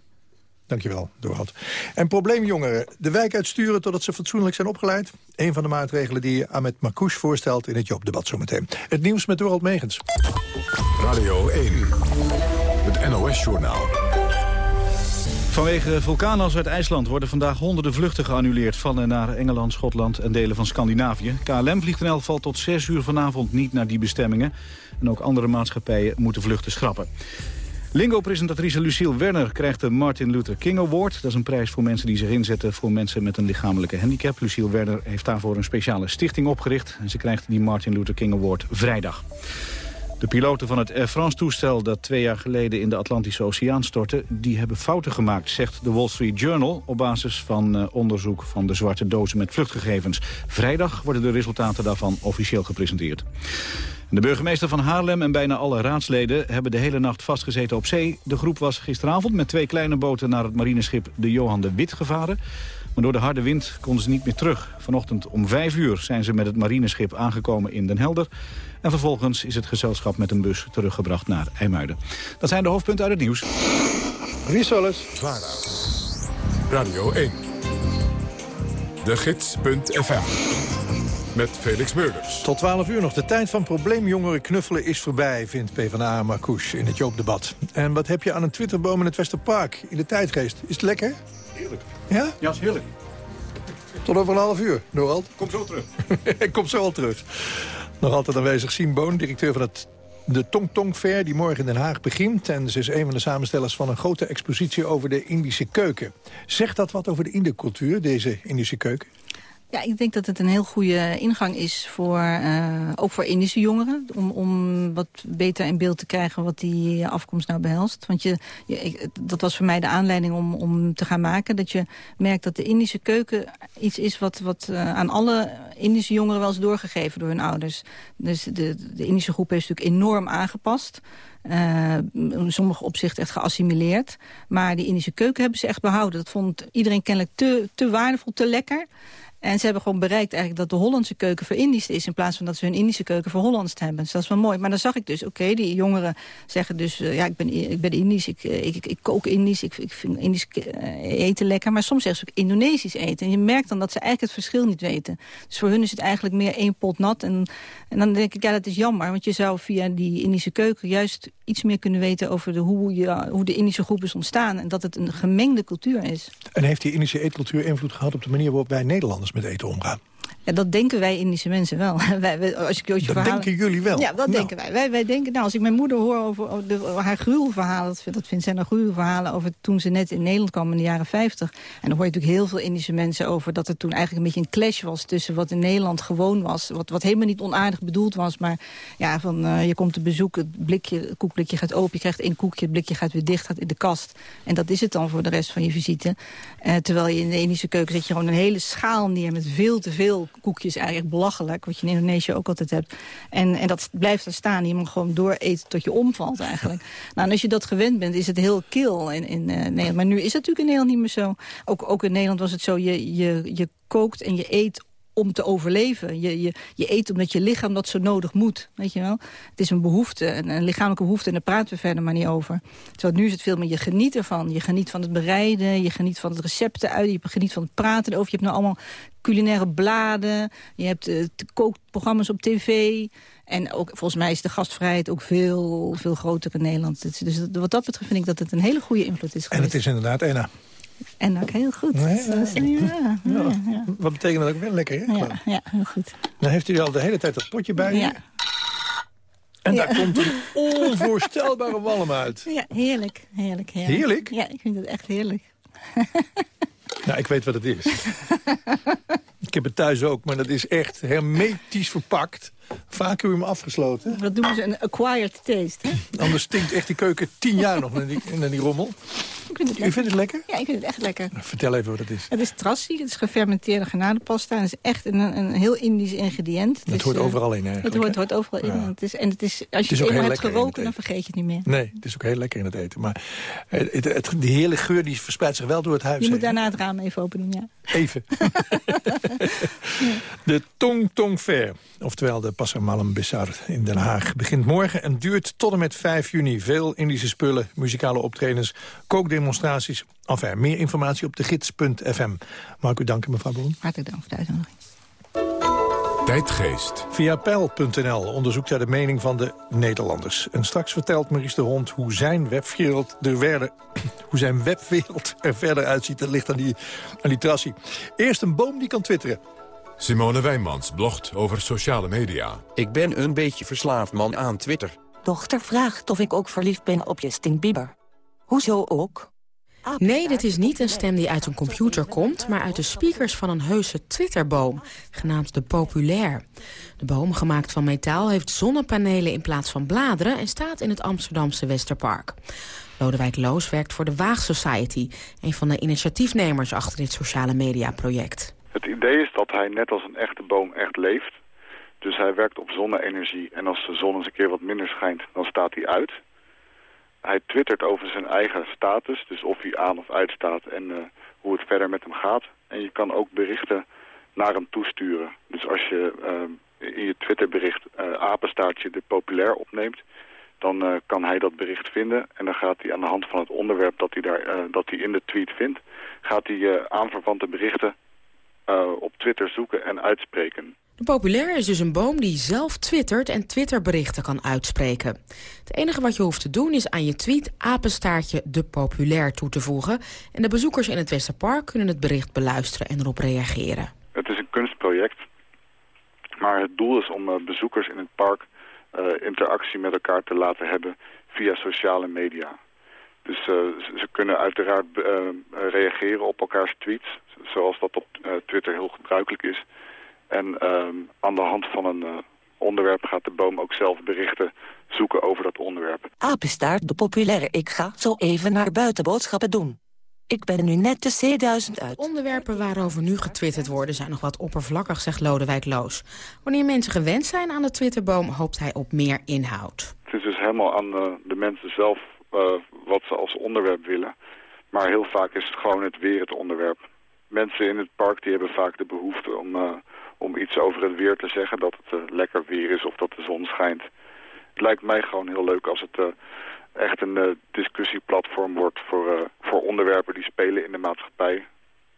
Dankjewel, Dorald. En probleemjongeren de wijk uitsturen totdat ze fatsoenlijk zijn opgeleid. Een van de maatregelen die Ahmed Marcouch voorstelt in het Joopdebat zometeen. Het nieuws met Dorald Megens. Radio 1. Het NOS-journaal. Vanwege vulkaanas uit IJsland worden vandaag honderden vluchten geannuleerd... van en naar Engeland, Schotland en delen van Scandinavië. KLM vliegt in elk tot 6 uur vanavond niet naar die bestemmingen. En ook andere maatschappijen moeten vluchten schrappen. Lingo-presentatrice Lucille Werner krijgt de Martin Luther King Award. Dat is een prijs voor mensen die zich inzetten voor mensen met een lichamelijke handicap. Lucille Werner heeft daarvoor een speciale stichting opgericht. En ze krijgt die Martin Luther King Award vrijdag. De piloten van het Air France-toestel dat twee jaar geleden in de Atlantische Oceaan stortte... die hebben fouten gemaakt, zegt de Wall Street Journal... op basis van eh, onderzoek van de zwarte dozen met vluchtgegevens. Vrijdag worden de resultaten daarvan officieel gepresenteerd. En De burgemeester van Haarlem en bijna alle raadsleden hebben de hele nacht vastgezeten op zee. De groep was gisteravond met twee kleine boten naar het marineschip de Johan de Wit gevaren. Maar door de harde wind konden ze niet meer terug. Vanochtend om vijf uur zijn ze met het marineschip aangekomen in Den Helder. En vervolgens is het gezelschap met een bus teruggebracht naar IJmuiden. Dat zijn de hoofdpunten uit het nieuws. Rissoles. VARA. Radio 1. De Gids.fm. Met Felix Meurders. Tot 12 uur nog. De tijd van probleemjongeren knuffelen is voorbij, vindt PvdA Marcouch in het Joopdebat. En wat heb je aan een twitterboom in het Westerpark in de tijdgeest? Is het lekker? Heerlijk. Ja? Ja, is heerlijk. Tot over een half uur, Dorald. Kom zo terug. Ik kom zo al terug. Nog altijd aanwezig Siem Boon, directeur van het, de Tong Tong Fair... die morgen in Den Haag begint. En ze is een van de samenstellers van een grote expositie over de Indische keuken. Zegt dat wat over de Indo-cultuur, deze Indische keuken? Ja, ik denk dat het een heel goede ingang is, voor, eh, ook voor Indische jongeren... Om, om wat beter in beeld te krijgen wat die afkomst nou behelst. Want je, dat was voor mij de aanleiding om, om te gaan maken. Dat je merkt dat de Indische keuken iets is wat, wat eh, aan alle Indische jongeren wel is doorgegeven door hun ouders. Dus de, de Indische groep heeft natuurlijk enorm aangepast. Eh, in sommige opzichten echt geassimileerd. Maar die Indische keuken hebben ze echt behouden. Dat vond iedereen kennelijk te, te waardevol, te lekker. En ze hebben gewoon bereikt eigenlijk dat de Hollandse keuken voor Indisch is... in plaats van dat ze hun Indische keuken voor Hollands hebben. Dus dat is wel mooi. Maar dan zag ik dus, oké, die jongeren zeggen dus... eh, ja, ik ben, ik ben Indisch, ik, eh, ik, ik, ik kook Indisch, ik, ik vind Indisch eh, eten lekker. Maar soms zeggen ze ook Indonesisch eten. En je merkt dan dat ze eigenlijk het verschil niet weten. Dus voor hun is het eigenlijk meer één pot nat. En, en dan denk ik, ja, dat is jammer. Want je zou via die Indische keuken juist iets meer kunnen weten... over de, hoe, je, hoe de Indische groep is ontstaan. En dat het een gemengde cultuur is. En heeft die Indische eetcultuur invloed gehad op de manier waarop wij Nederlanders met eten omgaan? Ja, dat denken wij Indische mensen wel. wij, als ik, als je Dat verhalen- denken jullie wel? Ja, dat Nou. denken wij. wij. Wij denken, nou, als ik mijn moeder hoor over, over de, over haar gruwelverhalen... dat, vind- dat vindt zij nou gruwelverhalen over toen ze net in Nederland kwam in de jaren 50. En dan hoor je natuurlijk heel veel Indische mensen over... dat er toen eigenlijk een beetje een clash was tussen wat in Nederland gewoon was... wat, wat helemaal niet onaardig bedoeld was, maar ja, van eh, je komt te bezoek... het, blikje, het koekblikje gaat open, je krijgt één koekje... het blikje gaat weer dicht, gaat in de kast. En dat is het dan voor de rest van je visite. Eh, terwijl je in de Indische keuken zet je gewoon een hele schaal neer... met veel te veel koekjes, eigenlijk belachelijk... wat je in Indonesië ook altijd hebt. En, en dat blijft er staan. Je moet gewoon dooreten tot je omvalt eigenlijk. nou, en als je dat gewend bent, is het heel kil in, in eh, Nederland. Maar nu is het natuurlijk in Nederland niet meer zo. Ook, ook in Nederland was het zo, je, je, je kookt en je eet om te overleven. Je, je, je eet omdat je lichaam dat zo nodig moet. Weet je wel? Het is een behoefte, een, een lichamelijke behoefte... en daar praten we verder maar niet over. Terwijl nu is het veel meer, je geniet ervan. Je geniet van het bereiden, je geniet van het recepten uit... je geniet van het praten erover. Je hebt nou allemaal culinaire bladen. Je hebt t- kookprogramma's op tv... En ook, volgens mij is de gastvrijheid ook veel, veel groter in Nederland. Dus, dus wat dat betreft vind ik dat het een hele goede invloed is En geweest. het is inderdaad Enna. En ook heel goed. Nee, Dus ja, ja, ja. Wat betekent dat ook wel lekker, hè? Ja, ja, heel goed. Dan heeft u al de hele tijd dat potje bij u. En daar komt een onvoorstelbare walm uit. Ja, heerlijk, heerlijk, heerlijk. Heerlijk? Ja, ik vind het echt heerlijk. Nou, ik weet wat het is. ik heb het thuis ook, maar dat is echt hermetisch verpakt. vacuüm afgesloten. Dat noemen ze een acquired taste. Hè? Anders stinkt echt die keuken tien jaar nog naar die, naar die rommel. Ik vind het U lekker. vindt het lekker? Ja, ik vind het echt lekker. Vertel even wat het is. Het is trassi, het is gefermenteerde garnalenpasta. En het is echt een, een heel Indisch ingrediënt. Dat Dus, hoort eh, overal in eigenlijk. Het hoort, hoort overal in. Ja. En het is, en het is, als Het je is het eenmaal heel hebt geroken, dan het vergeet je het niet meer. Nee, het is ook heel lekker in het eten. Maar het, het, het- die hele geur die verspreidt zich wel door het huis Je moet daarna het raam even open doen, ja. Even. de Tong Tong Fair, oftewel de Pasar Malam Besar in Den Haag... begint morgen en duurt tot en met 5 juni. Veel Indische spullen, muzikale optredens, kookdemonstraties. Enfin, meer informatie op de gids.fm. Mag ik u danken, mevrouw Bron? Hartelijk dank voor de uitnodiging. Tijdgeest. Via pijl.nl onderzoekt hij de mening van de Nederlanders. En straks vertelt Maurice de Hond hoe zijn webwereld er, verder, hoe zijn webwereld er verder uitziet. Dat ligt aan die, aan die trassie. Eerst een boom die kan twitteren. Simone Wijnmans blogt over sociale media. Ik ben een beetje verslaafd man aan Twitter. Dochter vraagt of ik ook verliefd ben op Justin Bieber. Hoezo ook? Nee, dit is niet een stem die uit een computer komt... maar uit de speakers van een heuse Twitterboom, genaamd de Populair. De boom, gemaakt van metaal, heeft zonnepanelen in plaats van bladeren... en staat in het Amsterdamse Westerpark. Lodewijk Loos werkt voor de Waag Society... een van de initiatiefnemers achter dit sociale mediaproject. Het idee is dat hij net als een echte boom echt leeft. Dus hij werkt op zonne-energie en als de zon eens een keer wat minder schijnt, dan staat hij uit. Hij twittert over zijn eigen status, dus of hij aan of uit staat en eh, hoe het verder met hem gaat. En je kan ook berichten naar hem toesturen. Dus als je eh, in je Twitterbericht eh apenstaartje de populair opneemt, dan kan hij dat bericht vinden. En dan gaat hij aan de hand van het onderwerp dat hij, daar, dat hij in de tweet vindt, gaat hij aanverwante berichten op Twitter zoeken en uitspreken. De Populair is dus een boom die zelf twittert en Twitterberichten kan uitspreken. Het enige wat je hoeft te doen is aan je tweet apenstaartje de Populair toe te voegen... en de bezoekers in het Westerpark kunnen het bericht beluisteren en erop reageren. Het is een kunstproject, maar het doel is om eh, bezoekers in het park eh, interactie met elkaar te laten hebben via sociale media. Dus eh, ze, kunnen uiteraard reageren op elkaars tweets, zoals dat op Twitter heel gebruikelijk is. En ehm, aan de hand van een eh, onderwerp gaat de boom ook zelf berichten zoeken over dat onderwerp. Apenstaart de populaire. Ik ga zo even naar buiten boodschappen doen. Ik ben nu net de C1000 uit. Onderwerpen waarover nu getwitterd worden zijn nog wat oppervlakkig, zegt Lodewijk Loos. Wanneer mensen gewend zijn aan de Twitterboom, hoopt hij op meer inhoud. Het is dus helemaal aan eh, de mensen zelf eh, wat ze als onderwerp willen. Maar heel vaak is het gewoon het weer het onderwerp. Mensen in het park die hebben vaak de behoefte om, eh, om iets over het weer te zeggen. Dat het eh, lekker weer is of dat de zon schijnt. Het lijkt mij gewoon heel leuk als het eh, echt een eh, discussieplatform wordt voor, voor onderwerpen die spelen in de maatschappij.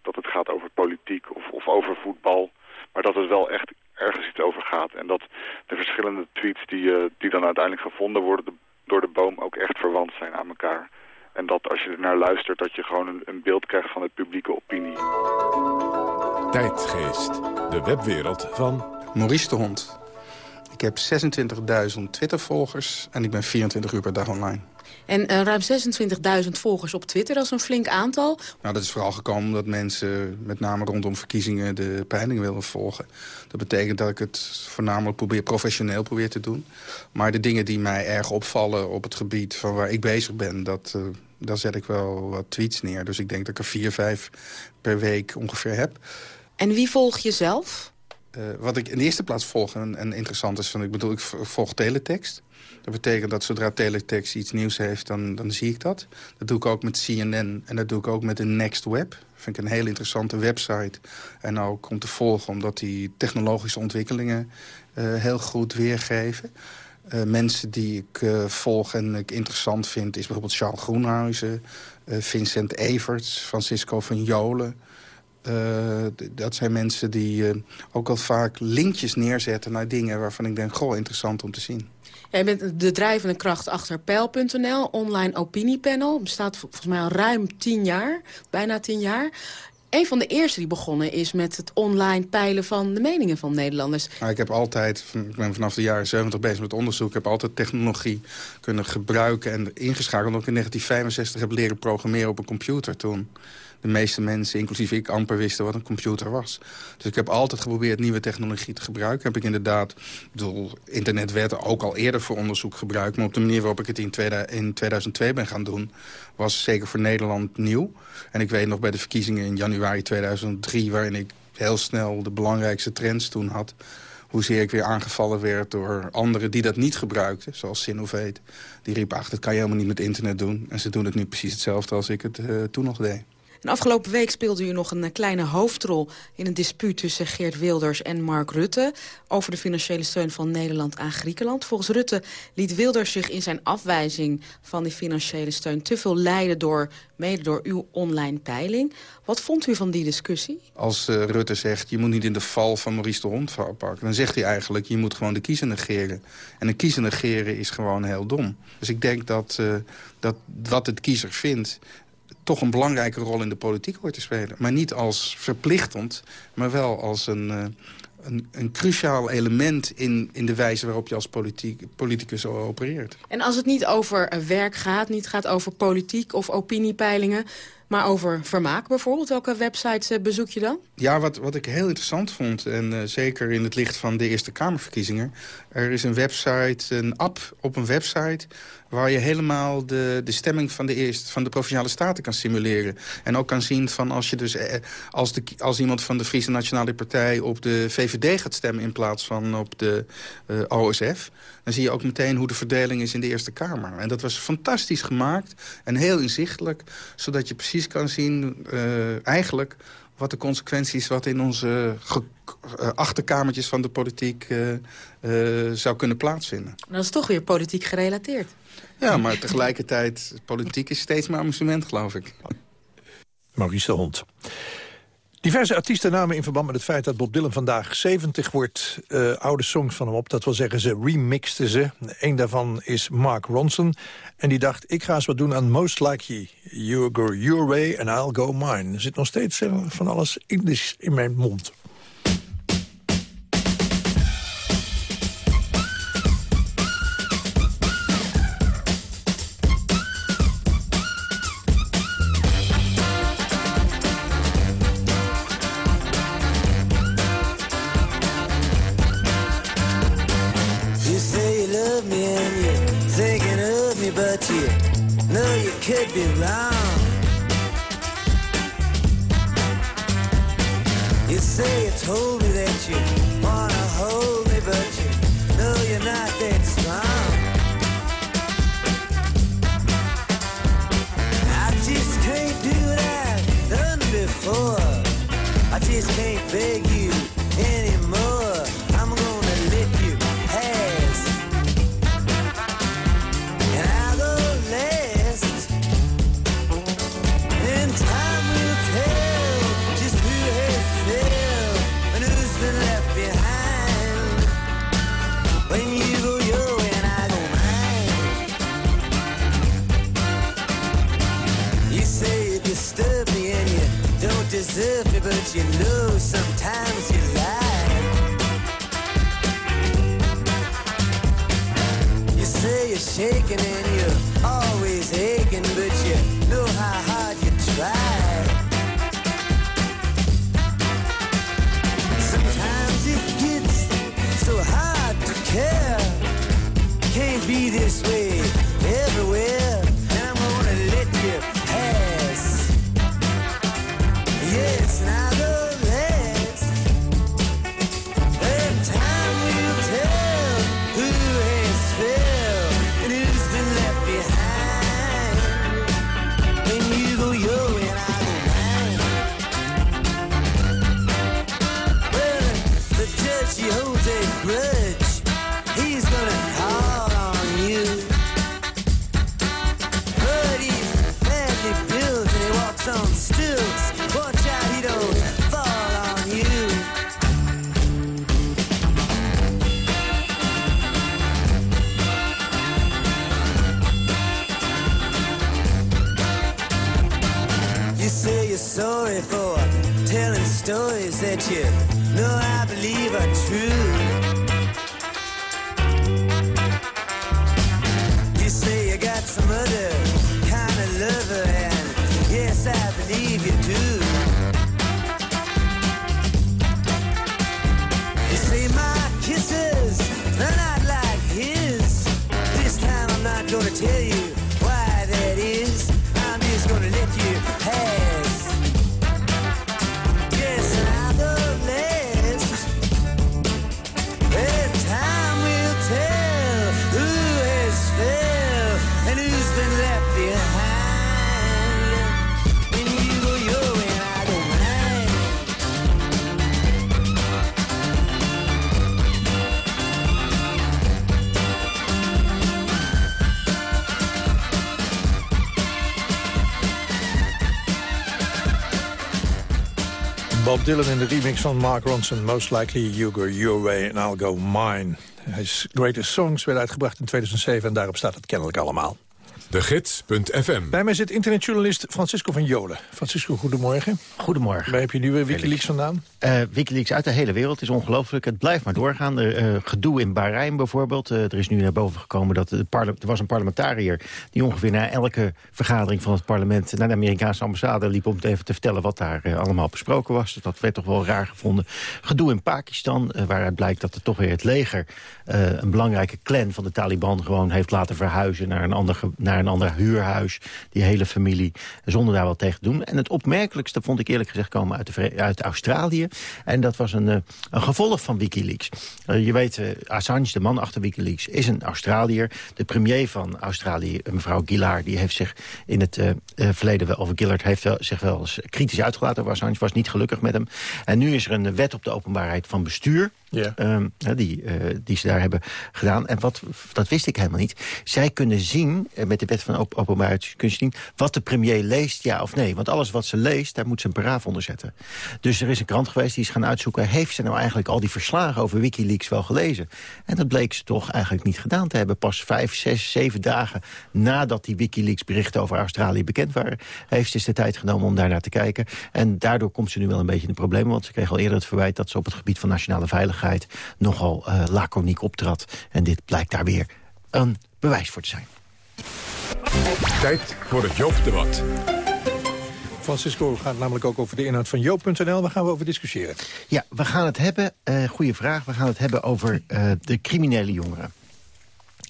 Dat het gaat over politiek of, of over voetbal. Maar dat het wel echt ergens iets over gaat. En dat de verschillende tweets die, die dan uiteindelijk gevonden worden de- door de boom ook echt verwant zijn aan elkaar. En dat als je er naar luistert dat je gewoon een, een beeld krijgt van de publieke opinie. Tijdgeest. De webwereld van... Maurice de Hond. Ik heb 26.000 Twitter-volgers en ik ben 24 uur per dag online. En eh, ruim 26.000 volgers op Twitter, dat is een flink aantal. Nou, dat is vooral gekomen omdat mensen, met name rondom verkiezingen, de peilingen willen volgen. Dat betekent dat ik het voornamelijk probeer, professioneel probeer te doen. Maar de dingen die mij erg opvallen op het gebied van waar ik bezig ben, dat, eh, daar zet ik wel wat tweets neer. Dus ik denk dat ik er vier, vijf per week ongeveer heb. En wie volg je zelf? Eh, wat ik in de eerste plaats volg en, interessant is, van, ik bedoel, ik volg teletext. Dat betekent dat zodra teletext iets nieuws heeft, dan, dan zie ik dat. Dat doe ik ook met CNN en dat doe ik ook met de Next Web. vind ik een hele interessante website. En ook om te volgen, omdat die technologische ontwikkelingen eh, heel goed weergeven. Eh, mensen die ik volg en ik interessant vind... is bijvoorbeeld Charles Groenhuizen, Vincent Everts, Francisco van Jolen... Uh, dat zijn mensen die uh, ook al vaak linkjes neerzetten naar dingen waarvan ik denk, goh, interessant om te zien. Jij bent de drijvende kracht achter Peil.nl, online opiniepanel. Bestaat volgens mij al ruim tien jaar, bijna tien jaar. Een van de eerste die begonnen is met het online peilen van de meningen van Nederlanders. Nou, ik heb altijd, ik ben vanaf de jaren 70 bezig met onderzoek. Ik heb altijd technologie kunnen gebruiken en ingeschakeld. Omdat ik in 1965 heb leren programmeren op een computer toen. De meeste mensen, inclusief ik, amper wisten wat een computer was. Dus ik heb altijd geprobeerd nieuwe technologie te gebruiken. Heb ik inderdaad, bedoel, internet werd ook al eerder voor onderzoek gebruikt. Maar op de manier waarop ik het in, in 2002 ben gaan doen, was zeker voor Nederland nieuw. En ik weet nog bij de verkiezingen in januari 2003, waarin ik heel snel de belangrijkste trends toen had hoezeer ik weer aangevallen werd door anderen die dat niet gebruikten. Zoals Sinovate. Die riep, ach, dat kan je helemaal niet met internet doen. En ze doen het nu precies hetzelfde als ik het uh, toen nog deed. En afgelopen week speelde u nog een eh, kleine hoofdrol... in een dispuut tussen Geert Wilders en Mark Rutte... over de financiële steun van Nederland aan Griekenland. Volgens Rutte liet Wilders zich in zijn afwijzing van die financiële steun... te veel leiden door, mede door uw online peiling. Wat vond u van die discussie? Als uh, Rutte zegt, je moet niet in de val van Maurice de Hond pakken... dan zegt hij eigenlijk, je moet gewoon de kiezer negeren. En een kiezer negeren is gewoon heel dom. Dus ik denk dat, uh, dat wat het kiezer vindt toch een belangrijke rol in de politiek hoort te spelen. Maar niet als verplichtend, maar wel als een, uh, een, een, cruciaal element... In, in de wijze waarop je als politiek, politicus opereert. En als het niet over werk gaat, niet gaat over politiek of opiniepeilingen... Maar over vermaak bijvoorbeeld, welke websites uh, bezoek je dan? Ja, wat, wat ik heel interessant vond, en uh, zeker in het licht van de Eerste Kamerverkiezingen... er is een website, een app op een website waar je helemaal de, de stemming van de, eerste, van de Provinciale Staten kan simuleren. En ook kan zien van als, je dus, eh, als, de, als iemand van de Friese Nationale Partij op de VVD gaat stemmen... in plaats van op de OSF, dan zie je ook meteen hoe de verdeling is in de Eerste Kamer. En dat was fantastisch gemaakt en heel inzichtelijk... zodat je precies kan zien, uh, eigenlijk wat de consequenties wat in onze achterkamertjes van de politiek uh, uh, zou kunnen plaatsvinden. Dat is toch weer politiek gerelateerd. Ja, maar tegelijkertijd, politiek is steeds meer amusement, geloof ik. Maurice de Hond. Diverse artiesten namen in verband met het feit dat Bob Dylan vandaag 70 wordt... Uh, oude songs van hem op, dat wil zeggen ze remixten ze. Eén daarvan is Mark Ronson. En die dacht, ik ga eens wat doen aan Most Likely. You go your way and I'll go mine. Er zit nog steeds van alles in mijn mond. Bob Dylan in de remix van Mark Ronson. Most likely you go your way and I'll go mine. His Greatest Songs werd uitgebracht in 2007 en daarop staat het kennelijk allemaal. De Gids.fm. Bij mij zit internetjournalist Francisco van Jolen. Francisco, goedemorgen. Goedemorgen. Waar heb je nieuwe Wikileaks vandaan? Eh, Wikileaks uit de hele wereld is ongelooflijk. Het blijft maar doorgaan. Er, eh, gedoe in Bahrein bijvoorbeeld. Eh, er is nu naar boven gekomen dat er was een parlementariër... die ongeveer na elke vergadering van het parlement... naar de Amerikaanse ambassade liep om even te vertellen... wat daar eh, allemaal besproken was. Dus dat werd toch wel raar gevonden. Gedoe in Pakistan, eh, waaruit blijkt dat er toch weer het leger... eh, een belangrijke clan van de Taliban gewoon heeft laten verhuizen... naar een ander, ge- een ander huurhuis, die hele familie... zonder daar wat tegen te doen. En het opmerkelijkste vond ik eerlijk gezegd komen uit, de, uit Australië. En dat was een, eh, een gevolg van Wikileaks. Eh, je weet, eh, Assange, de man achter Wikileaks, is een Australiër. De premier van Australië, mevrouw Gillard, die heeft zich in het verleden wel... over Gillard heeft wel, zich wel eens kritisch uitgelaten over Assange. Was niet gelukkig met hem. En nu is er een wet op de openbaarheid van bestuur... Ehm, die, eh, die ze daar hebben gedaan. En wat, dat wist ik helemaal niet. Zij kunnen zien, eh, met de wet van op openbaarheid zien... wat de premier leest, ja of nee. Want alles wat ze leest, daar moet ze een paragraaf onder zetten. Dus er is een krant geweest die is gaan uitzoeken... heeft ze nou eigenlijk al die verslagen over Wikileaks wel gelezen? En dat bleek ze toch eigenlijk niet gedaan te hebben. Pas vijf, zes, zeven dagen nadat die Wikileaks-berichten over Australië bekend waren... heeft ze de tijd genomen om daar naar te kijken. En daardoor komt ze nu wel een beetje in de problemen. Want ze kreeg al eerder het verwijt dat ze op het gebied van nationale veiligheid... nogal eh, laconiek optrad. En dit blijkt daar weer een bewijs voor te zijn. Tijd voor het Joop-debat. Francisco gaat namelijk ook over de inhoud van Joop.nl. Waar gaan we over discussiëren? Ja, we gaan het hebben, eh goede vraag, we gaan het hebben over eh, de criminele jongeren.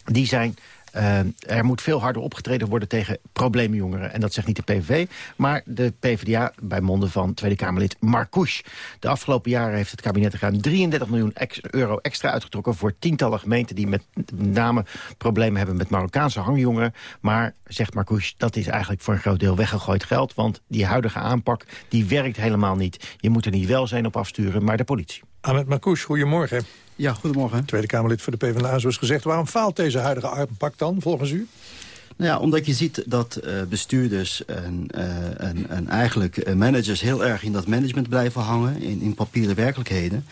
Die zijn, eh, er moet veel harder opgetreden worden tegen probleemjongeren. En dat zegt niet de PVV, maar de PvdA bij monden van Tweede Kamerlid Marcouch. De afgelopen jaren heeft het kabinet er ruim 33 miljoen euro extra uitgetrokken... voor tientallen gemeenten die met name problemen hebben met Marokkaanse hangjongeren. Maar, zegt Marcouch, dat is eigenlijk voor een groot deel weggegooid geld... want die huidige aanpak die werkt helemaal niet. Je moet er niet welzijn op afsturen, maar de politie. Ahmed Marcouch, goedemorgen. Ja, goedemorgen. Tweede Kamerlid voor de PvdA, zoals gezegd. Waarom faalt deze huidige aanpak dan, volgens u? Nou ja, omdat je ziet dat eh, bestuurders en, eh, en, en eigenlijk eh, managers heel erg in dat management blijven hangen, in, in papieren werkelijkheden.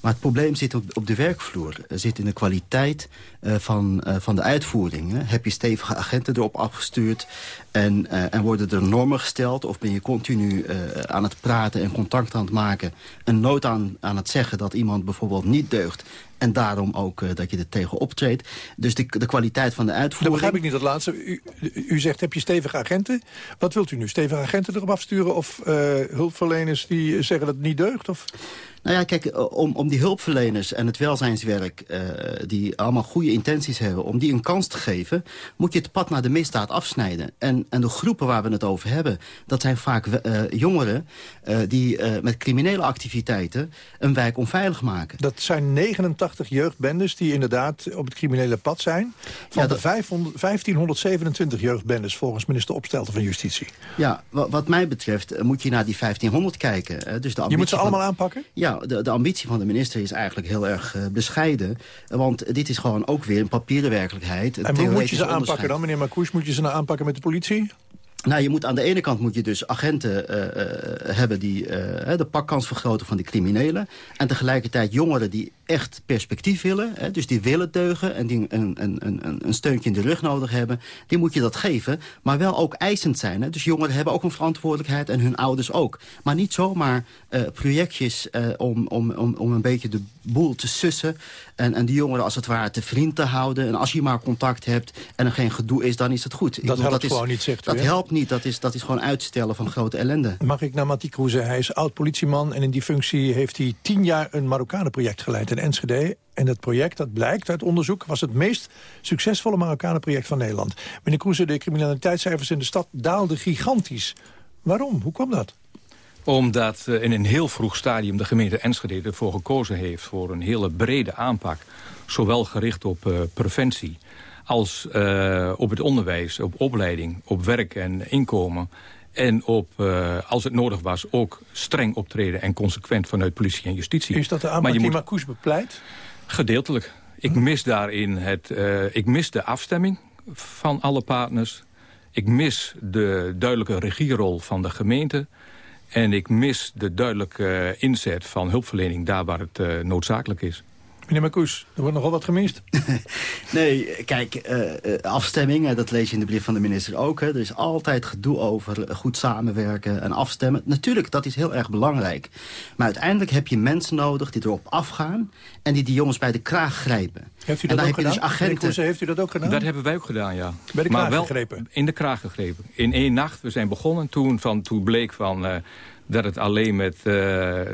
Maar het probleem zit op, op de werkvloer. Zit in de kwaliteit van, van de uitvoering. Heb je stevige agenten erop afgestuurd en, en worden er normen gesteld... of ben je continu aan het praten en contact aan het maken... en nooit aan, aan het zeggen dat iemand bijvoorbeeld niet deugt... en daarom ook eh, dat je er tegen optreedt. Dus de, de kwaliteit van de Dat uitvoering... begrijp ik niet, dat laatste. U, u zegt, heb je stevige agenten? Wat wilt u nu? Stevige agenten erop afsturen? Of eh, hulpverleners die zeggen dat het niet deugt? Of? Nou ja, kijk, eh, om, om die hulpverleners en het welzijnswerk... eh, die allemaal goede intenties hebben, om die een kans te geven... moet je het pad naar de misdaad afsnijden. En, en de groepen waar we het over hebben... dat zijn vaak eh, jongeren die met criminele activiteiten... een wijk onveilig maken. Dat zijn 89 jeugdbendes die inderdaad op het criminele pad zijn. Van Ja, de dat- 500, 1527 jeugdbendes volgens minister Opstelten van Justitie. Ja, wa- wat mij betreft moet je naar die 1500 kijken. dus de Je moet ze van- allemaal aanpakken? Ja, de, de ambitie van de minister is eigenlijk heel erg eh, bescheiden. Want dit is gewoon ook weer een papieren werkelijkheid. een En hoe moet je ze aanpakken dan, meneer Marcouch? Moet je ze nou aanpakken met de politie? Nou, je moet aan de ene kant moet je dus agenten eh, eh, hebben die de pakkans vergroten van de criminelen. En tegelijkertijd jongeren die echt perspectief willen. Hè, dus die willen deugen en die een, een, een, een steuntje in de rug nodig hebben. Die moet je dat geven, maar wel ook eisend zijn. Hè. Dus jongeren hebben ook een verantwoordelijkheid en hun ouders ook. Maar niet zomaar eh, projectjes eh, om, om, om, om een beetje de boel te sussen. En, en die jongeren als het ware te vriend te houden. En als je maar contact hebt en er geen gedoe is, dan is het goed. Ik Dat bedoel, helpt gewoon niet, zegt u, Dat helpt niet, dat is, dat is gewoon uitstellen van grote ellende. Mag ik naar Matti Kroeze? Hij is oud-politieman en in die functie heeft hij tien jaar een Marokkanenproject geleid Enschede. En dat project, dat blijkt uit onderzoek, was het meest succesvolle Marokkanenproject van Nederland. Meneer Kroeze, de criminaliteitscijfers in de stad daalden gigantisch. Waarom? Hoe kwam dat? Omdat eh, in een heel vroeg stadium de gemeente Enschede ervoor gekozen heeft... voor een hele brede aanpak, zowel gericht op eh, preventie... als eh, op het onderwijs, op opleiding, op werk en inkomen... en op, eh, als het nodig was, ook streng optreden en consequent vanuit politie en justitie. Is dat de Maar je die moet- Marcouch bepleit? Gedeeltelijk. Ik mis daarin het, eh, ik mis de afstemming van alle partners. Ik mis de duidelijke regierol van de gemeente. En ik mis de duidelijke inzet van hulpverlening daar waar het eh, noodzakelijk is. Meneer Marcouch, er wordt nogal wat gemist. Nee, kijk, eh, eh, afstemming, dat lees je in de brief van de minister ook. Hè. Er is altijd gedoe over goed samenwerken en afstemmen. Natuurlijk, dat is heel erg belangrijk. Maar uiteindelijk heb je mensen nodig die erop afgaan... en die die jongens bij de kraag grijpen. Heeft u en dat dan ook heb je gedaan? dus agenten... Heeft u dat ook gedaan? Dat hebben wij ook gedaan, ja. Bij de maar kraag wel gegrepen? In de kraag gegrepen. In één nacht. We zijn begonnen toen, van, toen bleek van, eh, dat het alleen met eh,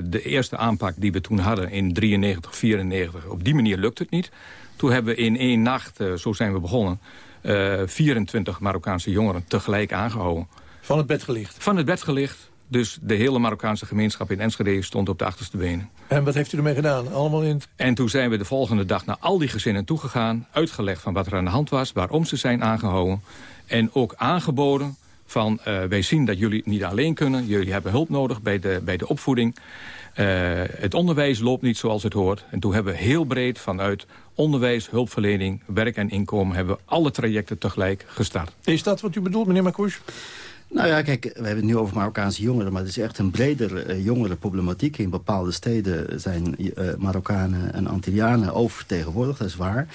de eerste aanpak die we toen hadden... in 93, 94, op die manier lukt het niet. Toen hebben we in één nacht, eh, zo zijn we begonnen... eh, 24 Marokkaanse jongeren tegelijk aangehouden. Van het bed gelicht? Van het bed gelicht. Dus de hele Marokkaanse gemeenschap in Enschede stond op de achterste benen. En wat heeft u ermee gedaan? Allemaal in het... En toen zijn we de volgende dag naar al die gezinnen toegegaan... uitgelegd van wat er aan de hand was, waarom ze zijn aangehouden... en ook aangeboden van eh, wij zien dat jullie niet alleen kunnen. Jullie hebben hulp nodig bij de, bij de opvoeding. Eh, het onderwijs loopt niet zoals het hoort. En toen hebben we heel breed vanuit onderwijs, hulpverlening, werk en inkomen... hebben we alle trajecten tegelijk gestart. Is dat wat u bedoelt, meneer Marcouch? Nou ja, kijk, we hebben het nu over Marokkaanse jongeren... maar het is echt een bredere eh, jongerenproblematiek. In bepaalde steden zijn eh, Marokkanen en Antillianen oververtegenwoordigd, dat is waar.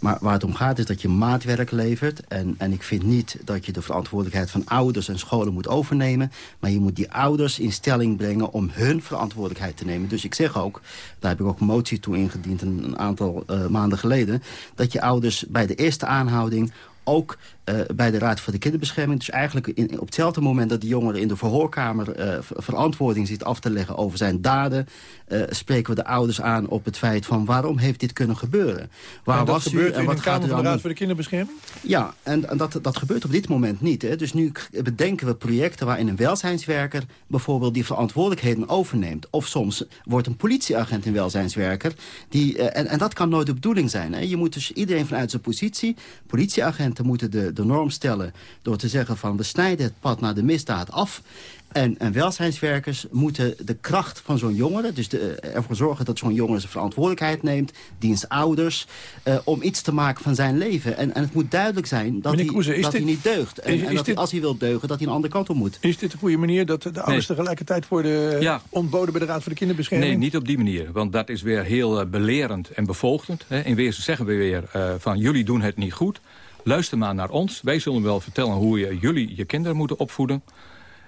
Maar waar het om gaat is dat je maatwerk levert. En, en ik vind niet dat je de verantwoordelijkheid van ouders en scholen moet overnemen. Maar je moet die ouders in stelling brengen om hun verantwoordelijkheid te nemen. Dus ik zeg ook, daar heb ik ook een motie toe ingediend een, een aantal eh, maanden geleden... dat je ouders bij de eerste aanhouding ook eh, bij de Raad voor de Kinderbescherming. Dus eigenlijk in, op hetzelfde moment dat die jongere in de verhoorkamer... eh, ver- verantwoording zit af te leggen over zijn daden... eh, spreken we de ouders aan op het feit van waarom heeft dit kunnen gebeuren? Waar en dat was u gebeurt en in wat de gaat Kamer u van de Raad voor de Kinderbescherming? Ja, en, en dat, dat gebeurt op dit moment niet. Hè. Dus nu bedenken we projecten waarin een welzijnswerker... bijvoorbeeld die verantwoordelijkheden overneemt. Of soms wordt een politieagent een welzijnswerker. Die, en, en dat kan nooit de bedoeling zijn. Hè. Je moet dus iedereen vanuit zijn positie... politieagenten moeten de, de norm stellen... door te zeggen van we snijden het pad naar de misdaad af... En, en welzijnswerkers moeten de kracht van zo'n jongere... dus de, ervoor zorgen dat zo'n jongere zijn verantwoordelijkheid neemt... diens ouders, eh, om iets te maken van zijn leven. En, en het moet duidelijk zijn dat, Meneer hij, dat dit- hij niet deugt. En, is- en dat dit- hij, als hij wil deugen, dat hij een andere kant op moet. Is dit een goede manier dat de ouders Nee. tegelijkertijd worden Ja. ontboden bij de Raad voor de Kinderbescherming? Nee, niet op die manier. Want dat is weer heel eh, belerend en bevoogdend. Hè. In wezen zeggen we weer eh, van jullie doen het niet goed. Luister maar naar ons. Wij zullen wel vertellen hoe je, jullie je kinderen moeten opvoeden.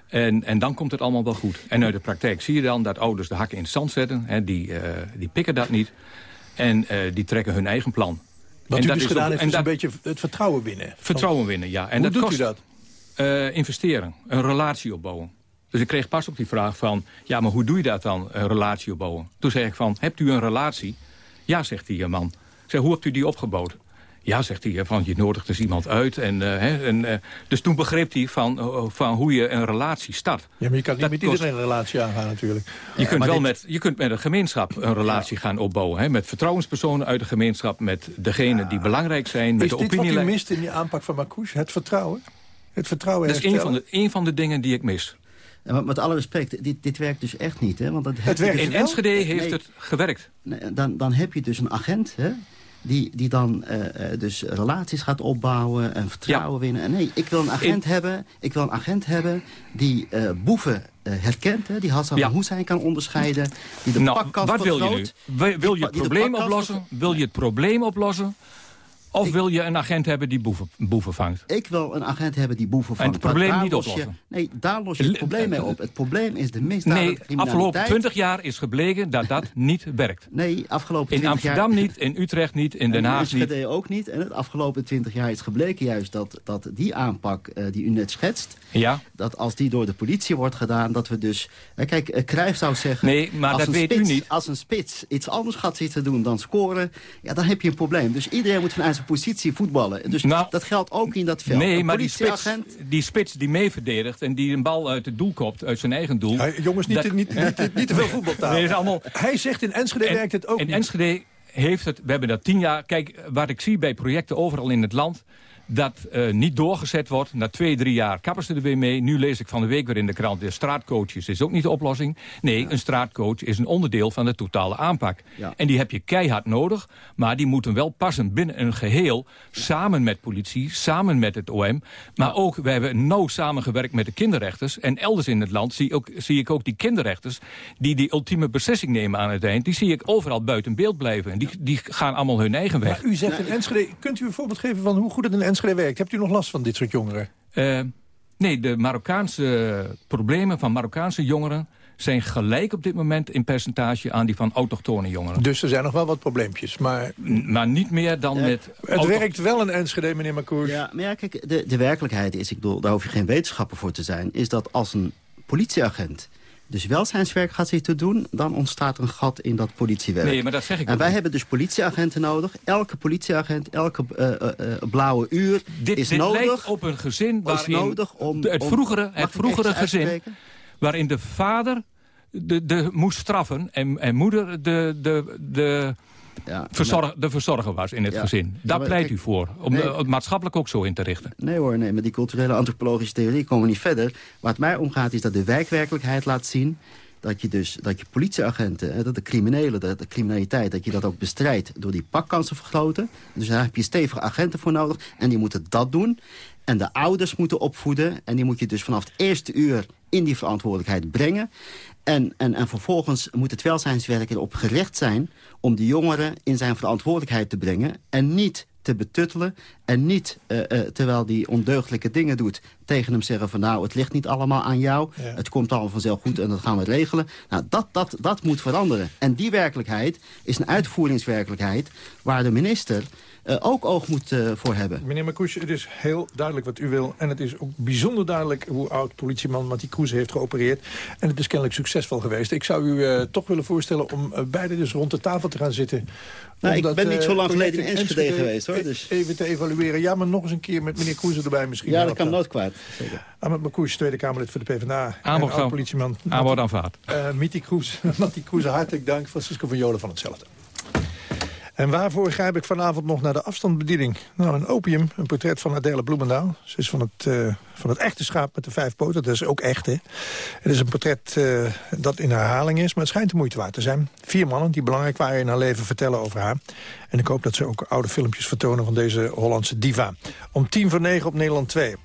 En, en dan komt het allemaal wel goed. En uit de praktijk zie je dan dat ouders de hakken in het zand zetten. Hè, die, eh, die pikken dat niet. En eh, die trekken hun eigen plan. Wat en u dat dus is gedaan ook- heeft, en is een beetje het vertrouwen winnen. Vertrouwen winnen, ja. En Hoe dat doet kost, u dat? eh, investeren, een relatie opbouwen. Dus ik kreeg pas op die vraag van... ja, maar hoe doe je dat dan, een relatie opbouwen? Toen zei ik van, hebt u een relatie? Ja, zegt die man. Ik zei, hoe hebt u die opgebouwd? Ja, zegt hij, van je nodigt dus iemand uit. En, eh, hè, en, eh, dus toen begreep hij van, eh, van hoe je een relatie start. Ja, maar je kan niet Dat met kost- iedereen een relatie aangaan natuurlijk. Je kunt wel dit- met, je kunt met een gemeenschap een relatie gaan opbouwen. Hè, met vertrouwenspersonen uit de gemeenschap. Met degenen die belangrijk zijn. Met Is de dit wat u opinielijn. mist in die aanpak van Marcouch? Het vertrouwen? Het vertrouwen Dat is een van, de, een van de dingen die ik mis. Ja, maar met alle respect, dit, dit werkt dus echt niet. Hè? Want dat je werkt dus In wel- Enschede Nee, heeft het gewerkt. nee, dan, dan heb je dus een agent... Hè? Die, die dan eh, eh, dus relaties gaat opbouwen en vertrouwen winnen. En nee, ik wil een agent, hebben, ik wil een agent hebben die eh, boeven herkent. Hè? Die Hassan Ja. Hoesijn kan onderscheiden. Die de nou, pakkast wat wil je nu? Wil, wil je het probleem oplossen? Wil je het probleem oplossen? Of wil je een agent hebben die boeven, boeven vangt? Ik wil een agent hebben die boeven vangt. het maar probleem niet je- oplossen. nee, daar los je het probleem mee op. Het probleem is de misdaad en Nee, afgelopen 20 jaar is gebleken dat dat niet werkt. Nee, afgelopen In 20 jaar... Amsterdam niet, in Utrecht niet, in Den En Haag in niet. Enschede ook niet. En het afgelopen 20 jaar is gebleken juist dat, dat die aanpak eh, die u net schetst... Ja. dat als die door de politie wordt gedaan, dat we dus... eh, kijk, eh, Cruijff zou zeggen... Nee, maar dat weet u niet. Als een spits iets anders gaat zitten doen dan scoren... ja, dan heb je een probleem. Dus iedereen moet vanuit zijn positie voetballen. Dus dat geldt ook in dat veld. Nou, Nee, Een maar die spits, politieagent- die spits die mee verdedigt en die een bal uit het doel kopt, uit zijn eigen doel. Ja, jongens, niet, te- niet, niet, niet te veel voetbaltaal. Nee, is allemaal... Hij zegt in Enschede En- werkt het ook In niet. Enschede heeft het, we hebben dat tien jaar... Kijk, wat ik zie bij projecten overal in het land... dat eh, niet doorgezet wordt. Na twee, drie jaar kappen ze er weer mee. Nu lees ik van de week weer in de krant... de straatcoaches is ook niet de oplossing. Nee, een straatcoach is een onderdeel van de totale aanpak. Ja. En die heb je keihard nodig. Maar die moeten wel passen binnen een geheel. Samen met politie, samen met het OM. Maar ook, we hebben nauw samengewerkt met de kinderrechters. En elders in het land zie, ook, zie ik ook die kinderrechters... die die ultieme beslissing nemen aan het eind. Die zie ik overal buiten beeld blijven. En die, die gaan allemaal hun eigen weg. Maar u zegt in Enschede, kunt u een voorbeeld geven van hoe goed het in Enschede werkt? Hebt u nog last van dit soort jongeren? Eh, nee, de Marokkaanse problemen van Marokkaanse jongeren... zijn gelijk op dit moment in percentage aan die van autochtone jongeren. Dus er zijn nog wel wat probleempjes, maar... Maar niet meer dan met... Het werkt wel in Enschede, meneer Marcours. Ja, maar ja, kijk, de, de werkelijkheid is, ik bedoel, daar hoef je geen wetenschapper voor te zijn... is dat als een politieagent dus welzijnswerk gaat zitten doen... dan ontstaat een gat in dat politiewerk. Nee, maar dat zeg ik En wij niet. hebben dus politieagenten nodig. Elke politieagent, elke eh, eh, eh, blauwe uur Dit, is dit nodig... lijkt op een gezin waarin nodig om- het vroegere, het vroegere gezin... uitspreken? waarin de vader de, de moest straffen en, en moeder de, de, de, verzorg, de verzorger was in het Ja. gezin. Daar pleit kijk, u voor, om nee. de- het maatschappelijk ook zo in te richten. Nee hoor, nee, met die culturele antropologische theorie komen we niet verder. Het mij om gaat is dat de wijkwerkelijkheid laat zien... dat je dus dat je politieagenten, hè, dat de criminelen, de, de criminaliteit... dat je dat ook bestrijdt door die pakkansen te vergroten. Dus daar heb je stevige agenten voor nodig en die moeten dat doen. En de ouders moeten opvoeden en die moet je dus vanaf het eerste uur in die verantwoordelijkheid brengen. En, en, en vervolgens moet het welzijnswerk erop gericht zijn... om de jongeren in zijn verantwoordelijkheid te brengen... en niet te betuttelen en niet, eh, eh, terwijl die ondeugdelijke dingen doet... tegen hem zeggen van nou, het ligt niet allemaal aan jou. Ja. Het komt allemaal vanzelf goed en dat gaan we regelen. Nou, dat, dat, dat moet veranderen. En die werkelijkheid is een uitvoeringswerkelijkheid... waar de minister eh, ook oog moet eh, voor hebben. Meneer Marcouch, het is heel duidelijk wat u wil. En het is ook bijzonder duidelijk hoe oud-politieman Mattie Kroes heeft geopereerd. En het is kennelijk succesvol geweest. Ik zou u eh, toch willen voorstellen om uh, beiden dus rond de tafel te gaan zitten. Nou, ik dat, ben niet zo uh, lang geleden in Enschede geweest, hoor, e- dus- Even te evalueren. Ja, maar nog eens een keer met meneer Kroes erbij misschien. Ja, dat kan nooit kwaad. Zeker. Ahmed Marcouch, Tweede Kamerlid voor de PvdA. Aanbod en oud-politieman. aanbod aanvaard. Uh, Kroes, Mattie Kroes, hartelijk dank. Francisco van Jolen van hetzelfde. En waarvoor grijp ik vanavond nog naar de afstandsbediening? Nou, een opium, een portret van Adele Bloemendaal. Ze is van het, uh, van het echte schaap met de vijf poten. Dat is ook echt, hè? Het is een portret uh, dat in herhaling is, maar het schijnt de moeite waard te zijn. Vier mannen die belangrijk waren in haar leven vertellen over haar. En ik hoop dat ze ook oude filmpjes vertonen van deze Hollandse diva. Om tien voor negen op Nederland 2.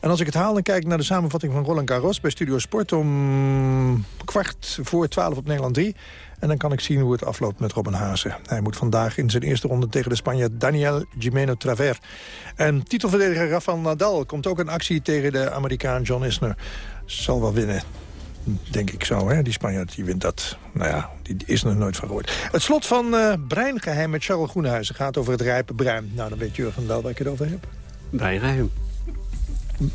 En als ik het haal, dan kijk naar de samenvatting van Roland Garros... bij Studio Sport om kwart voor twaalf op Nederland 3. En dan kan ik zien hoe het afloopt met Robin Haase. Hij moet vandaag in zijn eerste ronde tegen de Spanjaard Daniel Gimeno Traver. En titelverdediger Rafael Nadal komt ook in actie tegen de Amerikaan John Isner. Zal wel winnen. Denk ik zo, hè? Die Spanjaard die wint dat. Nou ja, die is er nooit van gehoord. Het slot van uh, Breingeheim met Charles Groenhuizen gaat over het rijpe brein. Nou, dan weet Jurgen wel waar ik het over heb. Breingeheim.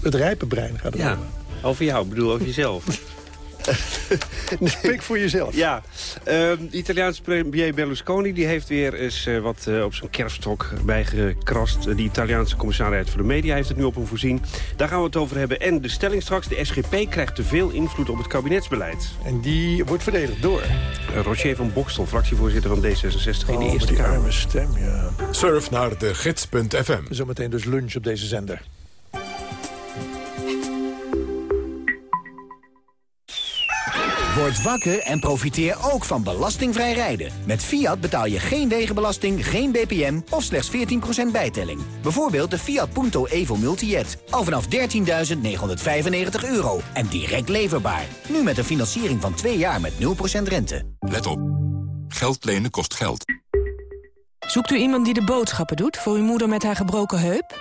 Het rijpe brein gaat het ja. over. Over jou, ik bedoel over jezelf. Spreek voor jezelf. Ja, uh, de Italiaanse premier Berlusconi die heeft weer eens uh, wat uh, op zijn kerfstok bijgekrast. de Italiaanse commissariat voor de media heeft het nu op hem voorzien. Daar gaan we het over hebben. En de stelling straks, de SGP krijgt te veel invloed op het kabinetsbeleid. En die wordt verdedigd door? Roger van Bokstel, fractievoorzitter van D66 oh, in de Eerste die Kamer. stem, ja. Surf naar de gids.fm. Zometeen dus lunch op deze zender. Word wakker en profiteer ook van belastingvrij rijden. Met Fiat betaal je geen wegenbelasting, geen BPM of slechts 14% bijtelling. Bijvoorbeeld de Fiat Punto Evo Multijet. Al vanaf 13.995 euro en direct leverbaar. Nu met een financiering van 2 jaar met 0% rente. Let op. Geld lenen kost geld. Zoekt u iemand die de boodschappen doet voor uw moeder met haar gebroken heup?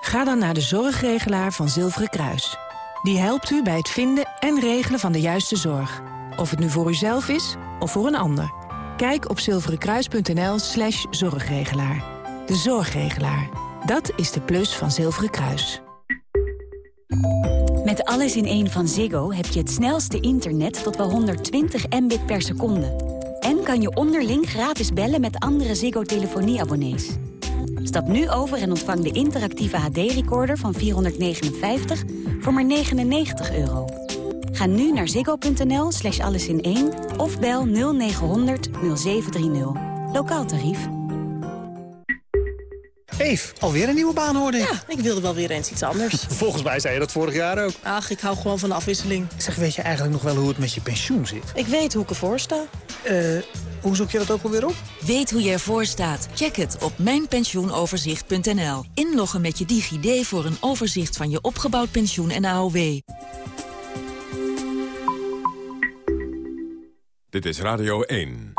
Ga dan naar de zorgregelaar van Zilveren Kruis. Die helpt u bij het vinden en regelen van de juiste zorg. Of het nu voor uzelf is of voor een ander. Kijk op zilverenkruis.nl slash zorgregelaar. De zorgregelaar. Dat is de plus van Zilveren Kruis. Met alles in één van Ziggo heb je het snelste internet tot wel 120 mbit per seconde. En kan je onderling gratis bellen met andere Ziggo-telefonieabonnees. Stap nu over en ontvang de interactieve HD-recorder van 459 voor maar 99 euro. Ga nu naar ziggo.nl slash alles in één of bel 0900 0730. Lokaal tarief. Eef, alweer een nieuwe baan hoorde ik. Ja, ik wilde wel weer eens iets anders. Volgens mij zei je dat vorig jaar ook. Ach, ik hou gewoon van de afwisseling. Zeg, weet je eigenlijk nog wel hoe het met je pensioen zit? Ik weet hoe ik ervoor sta. Eh, hoe zoek je dat ook alweer op? Weet hoe je ervoor staat? Check het op mijnpensioenoverzicht.nl. Inloggen met je DigiD voor een overzicht van je opgebouwd pensioen en AOW. Dit is Radio 1.